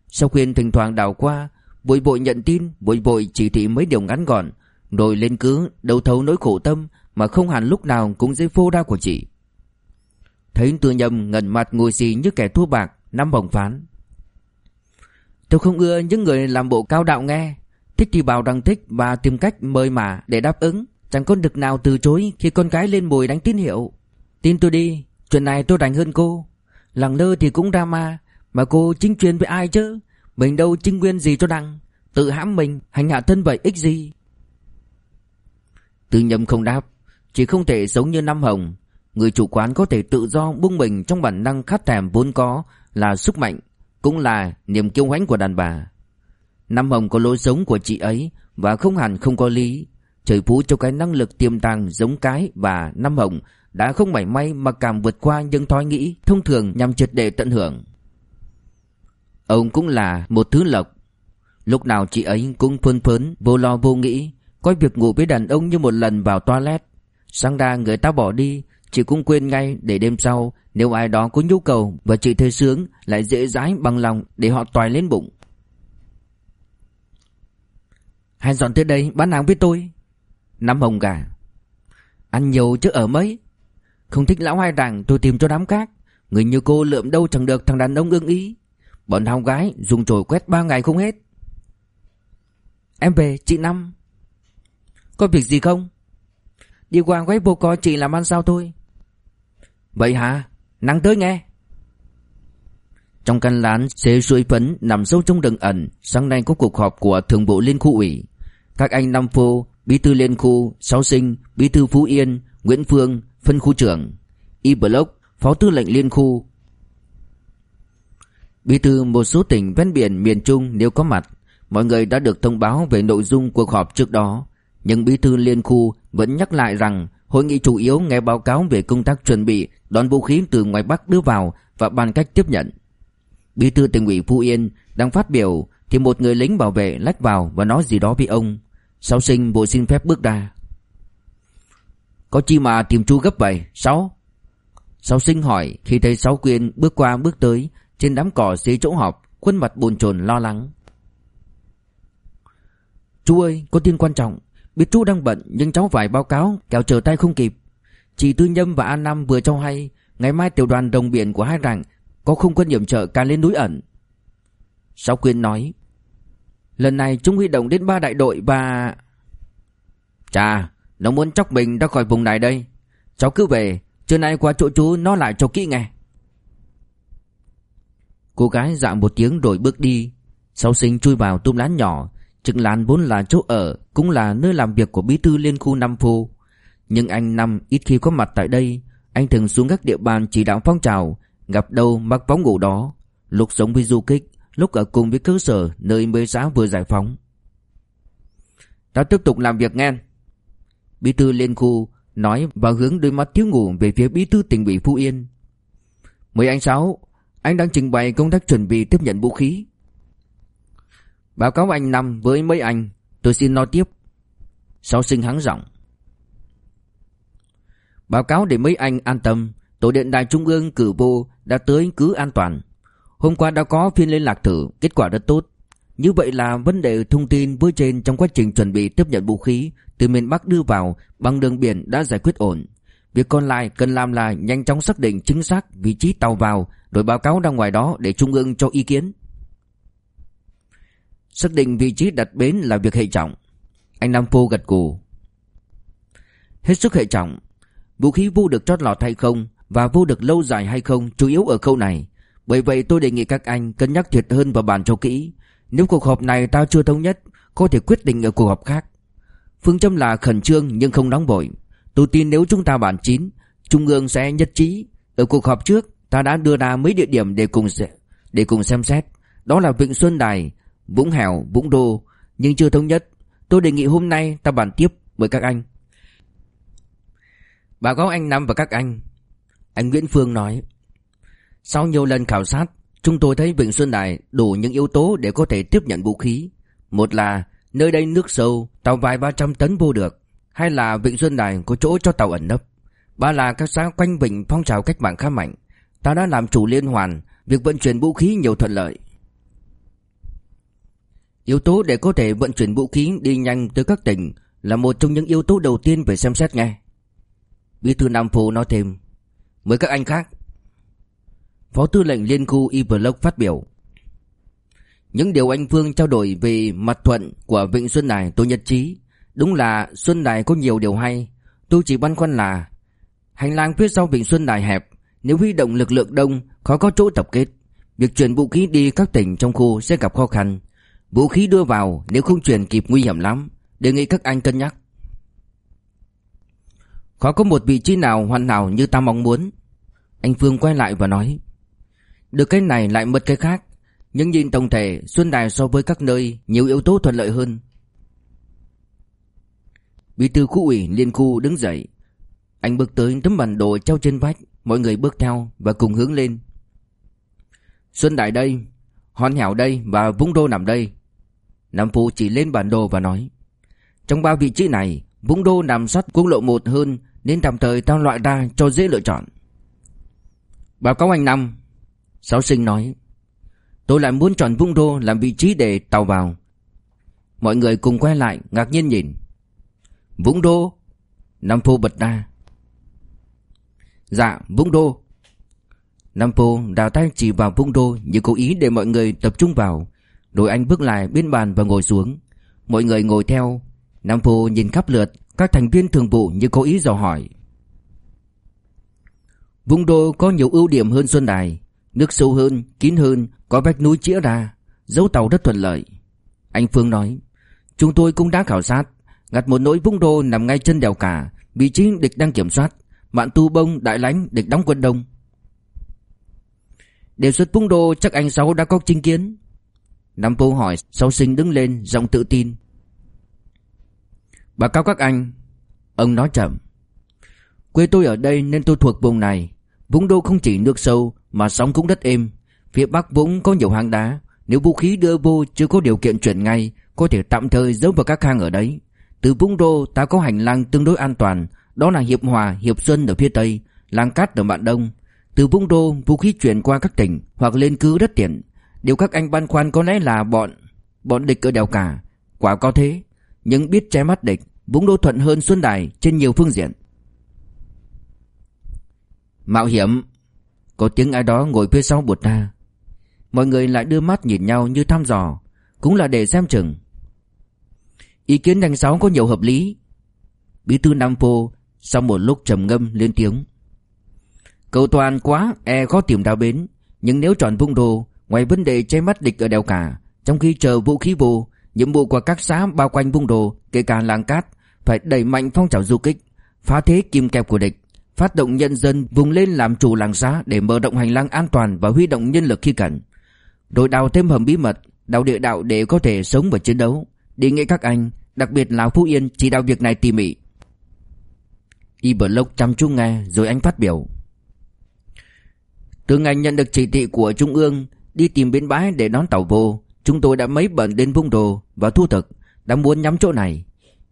[SPEAKER 1] Sau khuyên thỉnh thoảng đảo qua Bội bội nhận tin Bội bội chỉ thị mấy điều ngắn gọn Nổi lên cứ đầu thấu nỗi khổ tâm Mà không hẳn lúc nào cũng dễ phô đa của chị. Thấy tư nhầm ngẩn mặt ngồi xì như kẻ thua bạc Năm bồng phán. Tôi không ưa những người làm bộ cao đạo nghe. Thích thì bảo rằng thích và tìm cách mời mà để đáp ứng. Chẳng có được nào từ chối khi con gái lên mồi đánh tín hiệu. Tin tôi đi, Chuyện này tôi đành hơn cô. Lẳng lơ thì cũng drama, Mà cô chính truyền với ai chứ? Mình đâu chính nguyên gì cho đăng Tự hãm mình hành hạ thân vậy ích gì? Tư nhầm không đáp, Chỉ không thể giống như Năm Hồng. Người chủ quán có thể tự do buông mình Trong bản năng khát thèm vốn có Là sức mạnh, Cũng là niềm kiêu hãnh của đàn bà. Năm Hồng có lối sống của chị ấy Và không hẳn không có lý. Trời phú cho cái năng lực tiềm tàng giống cái Và Năm Hồng đã không mảy may Mà cảm vượt qua những thói nghĩ Thông thường nhằm triệt để tận hưởng. Ông cũng là một thứ lộc. Lúc nào chị ấy cũng phơn phớn, Vô lo vô nghĩ. Coi việc ngủ với đàn ông như một lần vào toilet. Sáng ra người ta bỏ đi, Chị cũng quên ngay để đêm sau, Nếu ai đó có nhu cầu Và chị thấy sướng, Lại dễ dãi bằng lòng để họ toài lên bụng. Hãy dọn tới đây, bán hàng với tôi. Nắm hồng gà. Ăn nhiều chứ ở mấy? Không thích lão hai đảng, tôi tìm cho đám khác. Người như cô lượm đâu chẳng được thằng đàn ông ưng ý. Bọn hồng gái dùng chổi quét ba ngày không hết. Em về, chị Năm. Có việc gì không? Đi qua quét vô coi chị làm ăn sao thôi. Vậy hả? Nắng tới nghe. Trong căn lán xế suối phấn nằm sâu trong rừng ẩn Sáng nay có cuộc họp của thường bộ liên khu ủy. Các anh Nam Phô, Bí thư Liên khu, Sáu Sinh, Bí thư Phú Yên, Nguyễn Phương, phân khu trưởng, Y Block, Phó tư lệnh Liên khu. Bí thư một số tỉnh ven biển miền Trung nếu có mặt, mọi người đã được thông báo về nội dung cuộc họp trước đó. Nhưng Bí thư Liên khu vẫn nhắc lại rằng hội nghị chủ yếu nghe báo cáo về công tác chuẩn bị, đón vũ khí từ ngoài Bắc đưa vào và bàn cách tiếp nhận. Bí thư tỉnh ủy Phú Yên đang phát biểu thì một người lính bảo vệ lách vào và nói gì đó với ông. Sáu sinh vội xin phép bước ra Có chi mà tìm chú gấp vậy Sáu Sáu sinh hỏi khi thấy Sáu Quyên bước qua bước tới, Trên đám cỏ dưới chỗ họp, Khuôn mặt bồn chồn lo lắng Chú ơi, có tin quan trọng Biết chú đang bận nhưng cháu phải báo cáo Kẻo chờ tay không kịp Chị Tư Nhâm và An Năm vừa cho hay Ngày mai tiểu đoàn đồng biển của hai rạng Có không quân yểm trợ ca lên núi ẩn Sáu Quyên nói Lần này chúng huy động đến ba đại đội và... Chà, nó muốn chóc mình ra khỏi vùng này đây. Cháu cứ về, trưa nay qua chỗ chú nó lại cho kỹ nghe. Cô gái dạ một tiếng rồi bước đi. Sau sinh chui vào tum lán nhỏ. Trực Lan vốn là chỗ ở, cũng là nơi làm việc của bí thư liên khu Nam Phu. Nhưng anh Năm ít khi có mặt tại đây. Anh thường xuống các địa bàn chỉ đạo phong trào, gặp đâu mặc bóng ngủ đó. Lúc sống với du kích, lúc ở cùng với cơ sở nơi mới xã vừa giải phóng. Ta tiếp tục làm việc nghe. Bí thư liên khu nói và hướng đôi mắt thiếu ngủ về phía bí thư tỉnh ủy Phú Yên. Mời anh Sáu, anh đang trình bày công tác chuẩn bị tiếp nhận vũ khí. Báo cáo anh Năm với mấy anh, tôi xin nói tiếp. Sau sinh hắng giọng. Báo cáo để mấy anh an tâm, tổ điện đài trung ương cử vô đã tới cứ an toàn. Hôm qua đã có phiên liên lạc thử, kết quả rất tốt. Như vậy là vấn đề thông tin với trên trong quá trình chuẩn bị tiếp nhận vũ khí từ miền Bắc đưa vào bằng đường biển đã giải quyết ổn. Việc còn lại cần làm là nhanh chóng xác định chính xác vị trí tàu vào Rồi báo cáo ra ngoài đó để Trung ương cho ý kiến Xác định vị trí đặt bến là việc hệ trọng. Anh Nam Phu gật gù Hết sức hệ trọng. Vũ khí vô được trót lọt hay không Và vô được lâu dài hay không Chủ yếu ở khâu này. Bởi vậy tôi đề nghị các anh cân nhắc thiệt hơn và bàn cho kỹ. Nếu cuộc họp này ta chưa thống nhất, Có thể quyết định ở cuộc họp khác. Phương châm là khẩn trương nhưng không nóng vội. Tôi tin nếu chúng ta bàn chín, Trung ương sẽ nhất trí. Ở cuộc họp trước, ta đã đưa ra mấy địa điểm để cùng để cùng xem xét. Đó là Vịnh Xuân Đài Vũng hào, Vũng Đô. Nhưng chưa thống nhất. Tôi đề nghị hôm nay ta bàn tiếp với các anh. Báo cáo anh Năm và các anh. Anh Nguyễn Phương nói, Sau nhiều lần khảo sát, Chúng tôi thấy Vịnh Xuân Đài đủ những yếu tố để có thể tiếp nhận vũ khí. Một là nơi đây nước sâu, Tàu vài ba trăm tấn vô được. Hai là Vịnh Xuân Đài có chỗ cho tàu ẩn nấp. Ba là các xã quanh vịnh phong trào cách mạng khá mạnh. Ta đã làm chủ liên hoàn Việc vận chuyển vũ khí nhiều thuận lợi. Yếu tố để có thể vận chuyển vũ khí đi nhanh tới các tỉnh Là một trong những yếu tố đầu tiên phải xem xét ngay. Bí thư Nam Phú nói thêm Với các anh khác. Phó tư lệnh liên khu Iverlock phát biểu, Những điều anh Phương trao đổi về mặt thuận của Vịnh Xuân Đài tôi nhất trí. Đúng là Xuân Đài có nhiều điều hay. Tôi chỉ băn khoăn là Hành lang phía sau Vịnh Xuân Đài hẹp, Nếu huy động lực lượng đông, Khó có chỗ tập kết. Việc chuyển vũ khí đi các tỉnh trong khu sẽ gặp khó khăn. Vũ khí đưa vào, nếu không truyền kịp nguy hiểm lắm, Đề nghị các anh cân nhắc. Khó có một vị trí nào hoàn hảo như ta mong muốn. Anh Phương quay lại và nói, Được cái này lại mất cái khác. Nhưng nhìn tổng thể, Xuân Đài so với các nơi Nhiều yếu tố thuận lợi hơn. Bí thư khu ủy liên khu đứng dậy. Anh bước tới tấm bản đồ treo trên vách, Mọi người bước theo và cùng hướng lên. Xuân Đài đây, Hòn hẻo đây và Vũng Đô nằm đây. Nam Phu chỉ lên bản đồ và nói, Trong ba vị trí này, Vũng Đô nằm sát quốc lộ 1 hơn, Nên tạm thời tao loại ra cho dễ lựa chọn. Báo cáo anh Năm Sáu sinh nói, Tôi lại muốn chọn Vũng Đô làm vị trí để tàu vào. Mọi người cùng quay lại, ngạc nhiên nhìn. Vũng Đô? Nam Phu bật ra. Dạ Vũng Đô. Nam Phu đào tay chỉ vào Vũng Đô Như cố ý để mọi người tập trung vào đội anh bước lại bên bàn và ngồi xuống. Mọi người ngồi theo. Nam Phu nhìn khắp lượt Các thành viên thường vụ như cố ý dò hỏi. Vũng Đô có nhiều ưu điểm hơn Xuân Đài. Nước sâu hơn, kín hơn Có vách núi chĩa ra Dấu tàu rất thuận lợi. Anh Phương nói Chúng tôi cũng đã khảo sát. Ngặt một nỗi Vũng Đô nằm ngay chân đèo cả Vị trí địch đang kiểm soát. Mạn Tu Bông, Đại Lánh địch đóng quân đông. Đề xuất Vũng Đô chắc anh Sáu đã có chứng kiến. Nam vô hỏi Sáu sinh đứng lên giọng tự tin. Báo cáo các anh. Ông nói chậm Quê tôi ở đây nên tôi thuộc vùng này. Vũng Đô không chỉ nước sâu Mà sóng cũng đất êm. Phía Bắc Vũng có nhiều hang đá. Nếu vũ khí đưa vô chưa có điều kiện chuyển ngay Có thể tạm thời giấu vào các hang ở đấy. Từ Vũng Đô ta có hành lang tương đối an toàn. Đó là Hiệp Hòa, Hiệp Xuân ở phía Tây Làng Cát ở Mạn Đông. Từ Vũng Đô vũ khí chuyển qua các tỉnh Hoặc lên cứ rất tiện. Điều các anh băn khoăn có lẽ là bọn Bọn địch ở đèo cả. Quả có thế Nhưng biết che mắt địch Vũng Đô thuận hơn Xuân Đài trên nhiều phương diện. Mạo hiểm, Có tiếng ai đó ngồi phía sau bột ta. Mọi người lại đưa mắt nhìn nhau như thăm dò, Cũng là để xem chừng. Ý kiến đánh sáu có nhiều hợp lý. Bí thư Nam Phô Sau một lúc trầm ngâm lên tiếng. Cầu toàn quá E khó tìm đào bến, Nhưng nếu chọn vung đô Ngoài vấn đề che mắt địch ở đèo cả, Trong khi chờ vũ khí vô, Nhiệm vụ của các xã bao quanh vung đồ, Kể cả làng cát, Phải đẩy mạnh phong trào du kích, Phá thế kim kẹp của địch, Phát động nhân dân vùng lên làm chủ làng xã Để mở rộng hành lang an toàn Và huy động nhân lực khi cần. Đội đào thêm hầm bí mật, Đào địa đạo để có thể sống và chiến đấu. Đề nghị các anh, Đặc biệt là Phú Yên, chỉ đạo việc này tỉ mỉ. Y Block chăm chú nghe, Rồi anh phát biểu. Tướng anh nhận được chỉ thị của Trung ương Đi tìm bến bãi để đón tàu vô. Chúng tôi đã mấy bận đến vung đồ. Và thu thực Đã muốn nhắm chỗ này.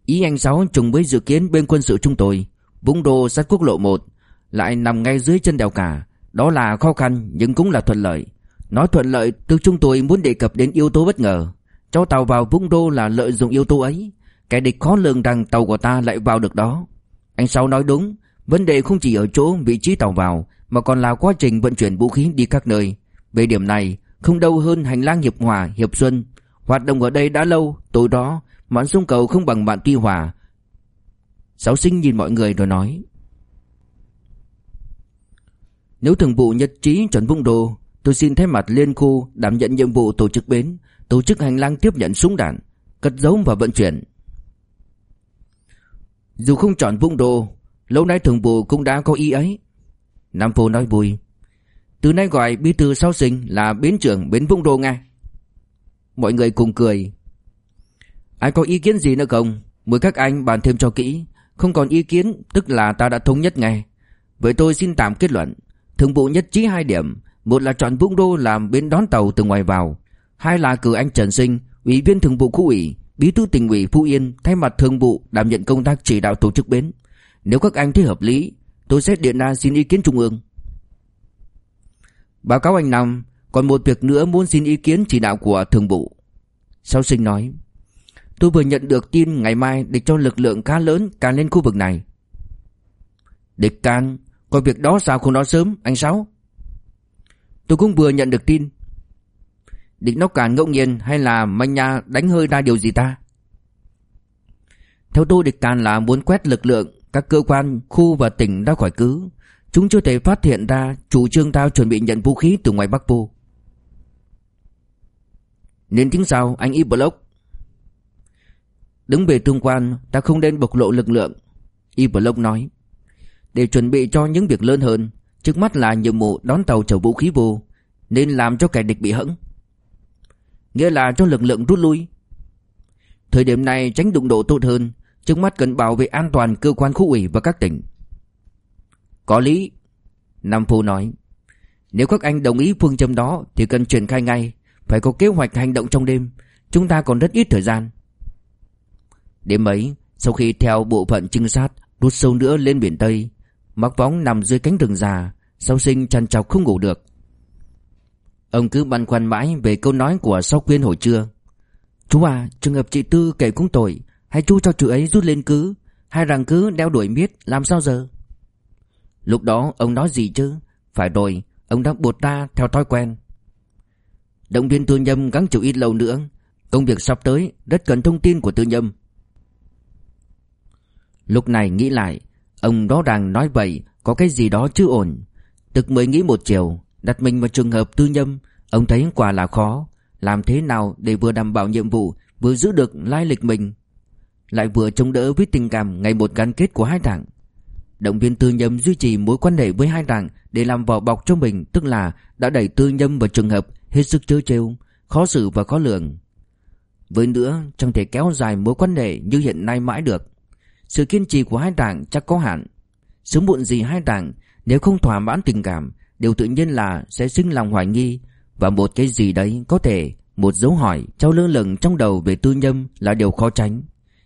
[SPEAKER 1] Ý anh Sáu trùng với dự kiến bên quân sự chúng tôi. Vũng Đô sát quốc lộ 1 Lại nằm ngay dưới chân đèo cả. Đó là khó khăn, nhưng cũng là thuận lợi. Nói thuận lợi từ chúng tôi muốn đề cập đến yếu tố bất ngờ. Cho tàu vào Vũng Đô là lợi dụng yếu tố ấy. Kẻ địch khó lường rằng tàu của ta lại vào được đó. Anh Sáu nói đúng, Vấn đề không chỉ ở chỗ vị trí tàu vào, Mà còn là quá trình vận chuyển vũ khí đi các nơi. Về điểm này Không đâu hơn hành lang Hiệp Hòa, Hiệp Xuân. Hoạt động ở đây đã lâu Tối đó Mạn sông cầu không bằng bạn Tuy Hòa. Sáu sinh nhìn mọi người rồi nói Nếu thường vụ nhất trí chuẩn vung đồ Tôi xin thay mặt liên khu đảm nhận nhiệm vụ tổ chức bến Tổ chức hành lang tiếp nhận súng đạn Cất giấu và vận chuyển. Dù không chọn vung đồ Lâu nay thường vụ cũng đã có ý ấy. Nam Phu nói vui từ nay gọi bí thư sau sinh là bến trưởng bến Vũng Đô nghe Mọi người cùng cười. Ai có ý kiến gì nữa không? Mời các anh bàn thêm cho kỹ. Không còn ý kiến, tức là ta đã thống nhất ngay. Vậy tôi xin tạm kết luận. Thường vụ nhất trí hai điểm. Một là chọn Vũng Đô làm bến đón tàu từ ngoài vào. Hai là cử anh Trần Sinh, Ủy viên thường vụ khu ủy, Bí thư tỉnh ủy Phú Yên, Thay mặt thường vụ đảm nhận công tác chỉ đạo tổ chức bến. Nếu các anh thấy hợp lý, Tôi sẽ điện ra xin ý kiến trung ương. Báo cáo anh Năm Còn một việc nữa muốn xin ý kiến chỉ đạo của thường vụ Sau sinh nói Tôi vừa nhận được tin ngày mai địch cho lực lượng khá lớn can lên khu vực này. Địch can? Có việc đó sao không nói sớm, anh Sáu? Tôi cũng vừa nhận được tin. Địch nó cản ngẫu nhiên hay là manh nha đánh hơi ra điều gì ta? Theo tôi địch càn là muốn quét lực lượng các cơ quan, khu và tỉnh ra khỏi cứ. Chúng chưa thể phát hiện ra chủ trương tao chuẩn bị nhận vũ khí từ ngoài Bắc Vô. Nên tiếng sau anh Y Block? Đứng về tương quan, ta không nên bộc lộ lực lượng Y Block nói. Để chuẩn bị cho những việc lớn hơn, Trước mắt là nhiệm vụ đón tàu chở vũ khí vô, Nên làm cho kẻ địch bị hẫng Nghĩa là cho lực lượng rút lui. Thời điểm này tránh đụng độ tốt hơn, Trước mắt cần bảo vệ an toàn cơ quan khu ủy và các tỉnh. Có lý. Nam Phu nói, Nếu các anh đồng ý phương châm đó Thì cần triển khai ngay. Phải có kế hoạch hành động trong đêm. Chúng ta còn rất ít thời gian. Đêm ấy, Sau khi theo bộ phận trinh sát Rút sâu nữa lên biển Tây Mắc võng nằm dưới cánh rừng già, Sau sinh chăn chọc không ngủ được. Ông cứ băn khoăn mãi về câu nói của sau quyên hồi trưa. Chú à trường hợp chị Tư kể cũng tội hãy chú cho chị ấy rút lên cứ, hai rằng cứ đeo đuổi miết, làm sao giờ? Lúc đó ông nói gì chứ? Phải rồi, Ông đã buộc ta theo thói quen. Động viên tư nhâm gắng chịu ít lâu nữa. Công việc sắp tới, Rất cần thông tin của tư nhâm Lúc này nghĩ lại, Ông đó đang nói vậy Có cái gì đó chưa ổn. Tực mới nghĩ một chiều, Đặt mình vào trường hợp tư nhâm Ông thấy quả là khó. Làm thế nào để vừa đảm bảo nhiệm vụ, Vừa giữ được lai lịch mình? Lại vừa chống đỡ với tình cảm Ngày một gắn kết của hai đảng Động viên tư nhâm duy trì mối quan hệ với hai đảng Để làm vỏ bọc cho mình, Tức là đã đẩy tư nhâm vào trường hợp Hết sức trớ trêu, Khó xử và khó lường. Với nữa, chẳng thể kéo dài mối quan hệ như hiện nay mãi được. Sự kiên trì của hai đảng chắc có hạn. Sớm muộn gì hai đảng, Nếu không thỏa mãn tình cảm, Điều tự nhiên là sẽ sinh lòng hoài nghi. Và một cái gì đấy có thể, Một dấu hỏi trao lơ lửng trong đầu về tư nhâm Là điều khó tránh.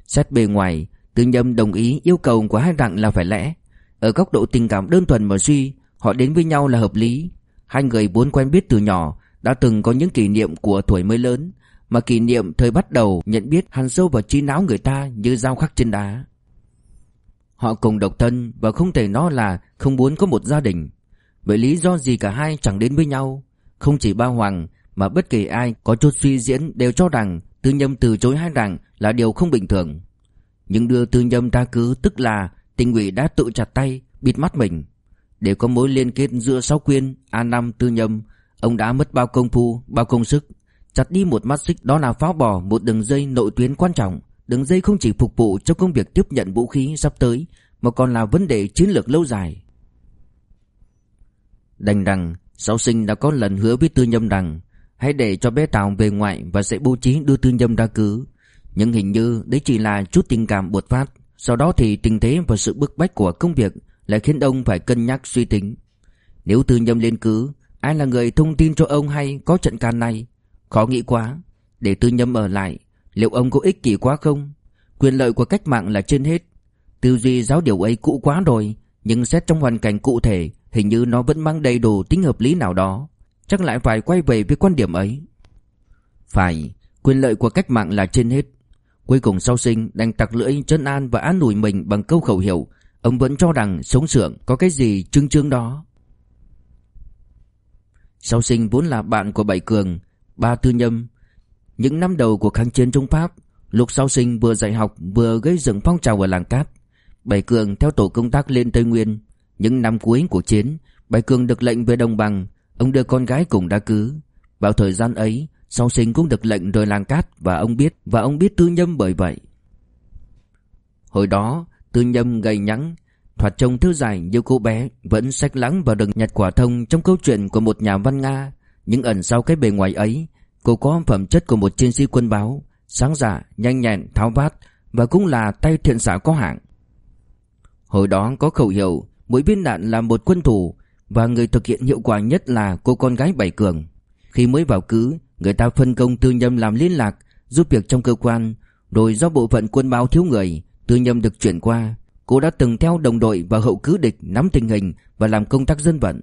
[SPEAKER 1] Xét bề ngoài, Tư nhâm đồng ý yêu cầu của hai đảng là phải lẽ. Ở góc độ tình cảm đơn thuần mà suy Họ đến với nhau là hợp lý Hai người vốn quen biết từ nhỏ, Đã từng có những kỷ niệm của tuổi mới lớn, Mà kỷ niệm thời bắt đầu nhận biết hàn sâu vào trí não người ta như dao khắc trên đá Họ cùng độc thân và không thể nói là không muốn có một gia đình. Vậy lý do gì cả hai chẳng đến với nhau? Không chỉ ba hoàng, mà bất kỳ ai có chút suy diễn đều cho rằng tư nhâm từ chối hai rằng là điều không bình thường. Nhưng đưa tư nhâm ra cứ tức là tình ủy đã tự chặt tay, bịt mắt mình. Để có mối liên kết giữa sáu quyên, A Năm, tư nhâm, ông đã mất bao công phu, bao công sức. Chặt đi một mắt xích đó là phá bỏ một đường dây nội tuyến quan trọng Đường dây không chỉ phục vụ cho công việc tiếp nhận vũ khí sắp tới Mà còn là vấn đề chiến lược lâu dài Đành rằng Sáu sinh đã có lần hứa với tư nhâm rằng Hãy để cho bé Tào về ngoại Và sẽ bố trí đưa tư nhâm ra cứ Nhưng hình như đấy chỉ là chút tình cảm bột phát sau đó thì tình thế và sự bức bách của công việc Lại khiến ông phải cân nhắc suy tính Nếu tư nhâm lên cứ Ai là người thông tin cho ông hay có trận can này Khó nghĩ quá Để tư nhâm ở lại Liệu ông có ích kỷ quá không? Quyền lợi của cách mạng là trên hết. Tư duy giáo điều ấy cũ quá rồi, nhưng xét trong hoàn cảnh cụ thể, hình như nó vẫn mang đầy đủ tính hợp lý nào đó. Chắc lại phải quay về với quan điểm ấy. Phải, quyền lợi của cách mạng là trên hết. Cuối cùng sau sinh, đành tặc lưỡi chân an và an ủi mình bằng câu khẩu hiệu. Ông vẫn cho rằng sống sượng có cái gì trưng trương đó. Sau sinh vốn là bạn của Bảy Cường, Ba Tư Nhâm, Những năm đầu của kháng chiến Trung Pháp, Lúc sau sinh vừa dạy học, vừa gây dựng phong trào ở làng cát. Bảy Cường theo tổ công tác lên Tây Nguyên. Những năm cuối của chiến, Bảy Cường được lệnh về đồng bằng, Ông đưa con gái cùng đá cứ. Vào thời gian ấy sau sinh cũng được lệnh rời làng cát Và ông biết Và ông biết Tư Nhâm bởi vậy. Hồi đó Tư Nhâm gầy nhẵn Thoạt trông thứ dài như cô bé Vẫn sách lắng vào đừng nhặt quả thông Trong câu chuyện của một nhà văn Nga. Nhưng ẩn sau cái bề ngoài ấy Cô có phẩm chất của một chiến sĩ quân báo Sáng dạ, nhanh nhẹn, tháo vát Và cũng là tay thiện xạ có hạng. Hồi đó có khẩu hiệu Mỗi viên đạn là một quân thủ Và người thực hiện hiệu quả nhất là cô con gái Bảy Cường. Khi mới vào cứ Người ta phân công tư nhâm làm liên lạc Giúp việc trong cơ quan Rồi do bộ phận quân báo thiếu người Tư nhâm được chuyển qua. Cô đã từng theo đồng đội vào hậu cứ địch Nắm tình hình và làm công tác dân vận.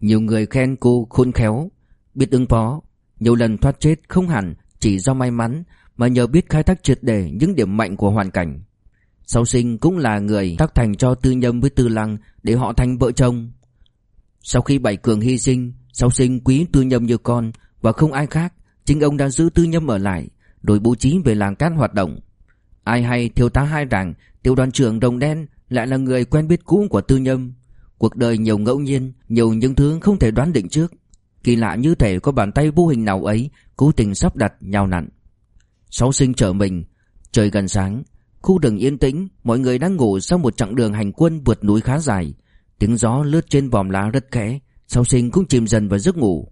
[SPEAKER 1] Nhiều người khen cô khôn khéo Biết ứng phó. Nhiều lần thoát chết không hẳn Chỉ do may mắn Mà nhờ biết khai thác triệt để những điểm mạnh của hoàn cảnh. Sau sinh cũng là người tác thành cho Tư Nhâm với Tư Lăng để họ thành vợ chồng. Sau khi Bảy Cường hy sinh, sau sinh quý Tư Nhâm như con và không ai khác, chính ông đã giữ Tư Nhâm ở lại, rồi bố trí về làng cát hoạt động. Ai hay thiếu tá hai rằng tiểu đoàn trưởng Đồng Đen lại là người quen biết cũ của Tư Nhâm. Cuộc đời nhiều ngẫu nhiên, nhiều những thứ không thể đoán định trước. Kỳ lạ như thể có bàn tay vô hình nào ấy cố tình sắp đặt nhào nặn. Sáu sinh trở mình, trời gần sáng, Khu rừng yên tĩnh, mọi người đang ngủ sau một chặng đường hành quân vượt núi khá dài. Tiếng gió lướt trên vòm lá rất khẽ, sau sinh cũng chìm dần vào giấc ngủ.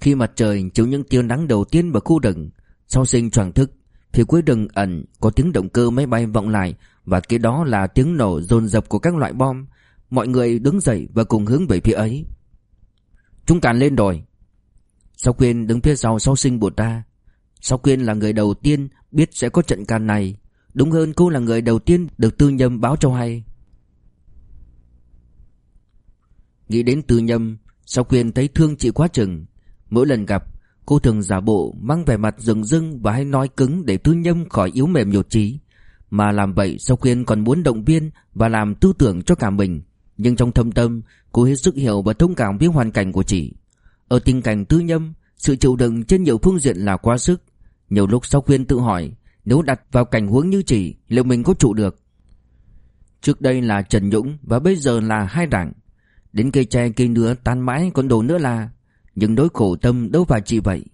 [SPEAKER 1] Khi mặt trời chiếu những tia nắng đầu tiên vào khu rừng, sau sinh choàng thức, phía cuối rừng ẩn có tiếng động cơ máy bay vọng lại và kế đó là tiếng nổ dồn dập của các loại bom. Mọi người đứng dậy và cùng hướng về phía ấy. Chúng càn lên rồi. Sau quyên đứng phía sau sau sinh bột ra. Sau quyên là người đầu tiên Biết sẽ có trận càn này Đúng hơn cô là người đầu tiên được tư nhâm báo cho hay Nghĩ đến tư nhâm Sao quyền thấy thương chị quá chừng. Mỗi lần gặp, Cô thường giả bộ mang vẻ mặt rừng rưng Và hay nói cứng để tư nhâm khỏi yếu mềm nhột trí. Mà làm vậy Sao quyền còn muốn động viên Và làm tư tưởng cho cả mình. Nhưng trong thâm tâm, Cô hết sức hiểu và thông cảm với hoàn cảnh của chị. Ở tình cảnh tư nhâm, Sự chịu đựng trên nhiều phương diện là quá sức. Nhiều lúc sau khuyên tự hỏi, Nếu đặt vào cảnh huống như chị, Liệu mình có trụ được? Trước đây là Trần Dũng Và bây giờ là hai đảng. Đến cây tre cây nứa tan mãi còn đồ nữa là Nhưng đối khổ tâm đâu phải chỉ vậy.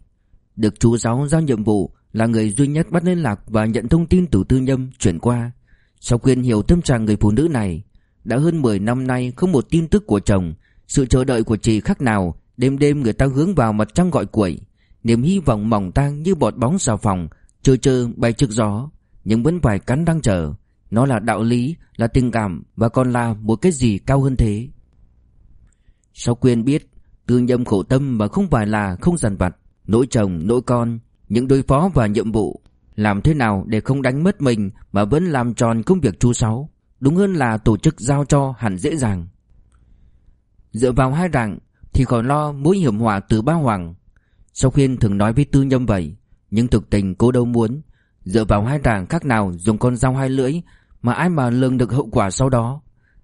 [SPEAKER 1] Được chú giáo giao nhiệm vụ Là người duy nhất bắt liên lạc Và nhận thông tin từ tư nhâm chuyển qua. Sau khuyên hiểu tâm trạng người phụ nữ này Đã hơn 10 năm nay Không một tin tức của chồng Sự chờ đợi của chị khác nào Đêm đêm người ta hướng vào mặt trăng gọi quẩy Niềm hy vọng mỏng tang như bọt bóng xà phòng Trơ trơ bay trước gió Nhưng vẫn phải cắn đang chờ. Nó là đạo lý, là tình cảm Và còn là một cái gì cao hơn thế? Sau quyên biết Tư nhâm khổ tâm mà không phải là không dằn vặt. Nỗi chồng, nỗi con Những đối phó và nhiệm vụ Làm thế nào để không đánh mất mình Mà vẫn làm tròn công việc chu sáu? Đúng hơn là tổ chức giao cho hẳn dễ dàng. Dựa vào hai rằng Thì khỏi lo mối hiểm họa từ ba hoàng. Sau khuyên thường nói với tư nhâm vậy Nhưng thực tình cô đâu muốn. Dựa vào hai rằng khác nào dùng con dao hai lưỡi Mà ai mà lường được hậu quả sau đó?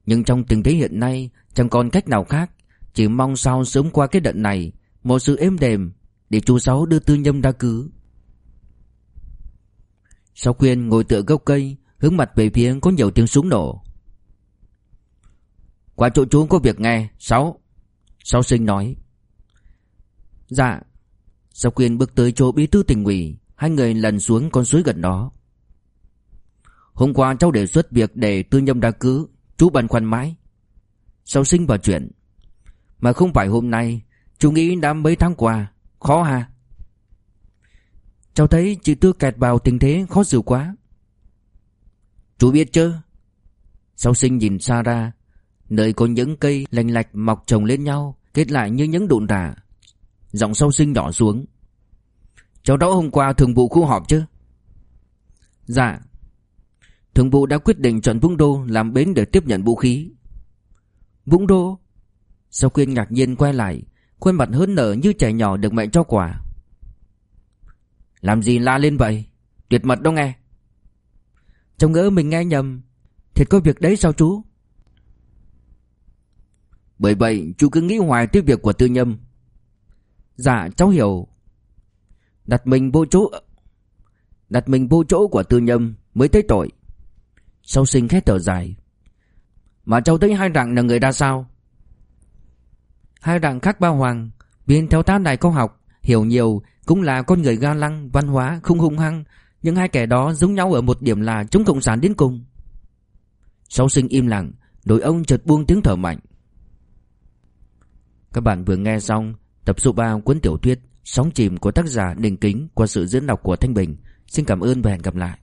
[SPEAKER 1] Nhưng trong tình thế hiện nay Chẳng còn cách nào khác. Chỉ mong sao sớm qua cái đợt này, Một sự êm đềm Để chú Sáu đưa tư nhâm ra cứ. Sau khuyên ngồi tựa gốc cây, Hướng mặt về phía có nhiều tiếng súng nổ. Qua chỗ chú có việc nghe, Sáu. Sáu sinh nói. Dạ. Sau khuyên bước tới chỗ bí thư tỉnh ủy, Hai người lần xuống con suối gần đó. Hôm qua cháu đề xuất việc để tư nhâm đa cứ, Chú băn khoăn mãi. Sau sinh vào chuyện. Mà không phải hôm nay, Chú nghĩ đã mấy tháng qua, Khó ha? Cháu thấy chị Tư kẹt vào tình thế khó xử quá. Chú biết chứ? Sau sinh nhìn xa ra, Nơi có những cây lành lạch mọc trồng lên nhau, Kết lại như những đụn rả Giọng sau sinh nhỏ xuống. Cháu đó hôm qua thường vụ khu họp chứ? Dạ. Thường vụ đã quyết định chọn Vũng Đô làm bến để tiếp nhận vũ khí. Vũng Đô? Sau khuyên ngạc nhiên quay lại, Khuôn mặt hớn nở như trẻ nhỏ được mẹ cho quà. Làm gì la lên vậy? Tuyệt mật đó nghe. Cháu ngỡ mình nghe nhầm, Thiệt có việc đấy sao chú? Bởi vậy, chú cứ nghĩ hoài tới việc của tư nhâm Dạ cháu hiểu. Đặt mình vô chỗ, Đặt mình vô chỗ của tư nhâm Mới thấy tội. Sau sinh khét thở dài. Mà cháu thấy hai rằng là người ra sao? Hai đặng khác bao hoàng, Viên theo tá đại có học, Hiểu nhiều, Cũng là con người ga lăng, Văn hóa, không hung hăng Nhưng hai kẻ đó giống nhau ở một điểm là Chống cộng sản đến cùng Sau sinh im lặng, Đội ông chợt buông tiếng thở mạnh Các bạn vừa nghe xong Tập số 3 cuốn tiểu thuyết Sóng chìm của tác giả Đình Kính qua sự diễn đọc của Thanh Bình. Xin cảm ơn và hẹn gặp lại.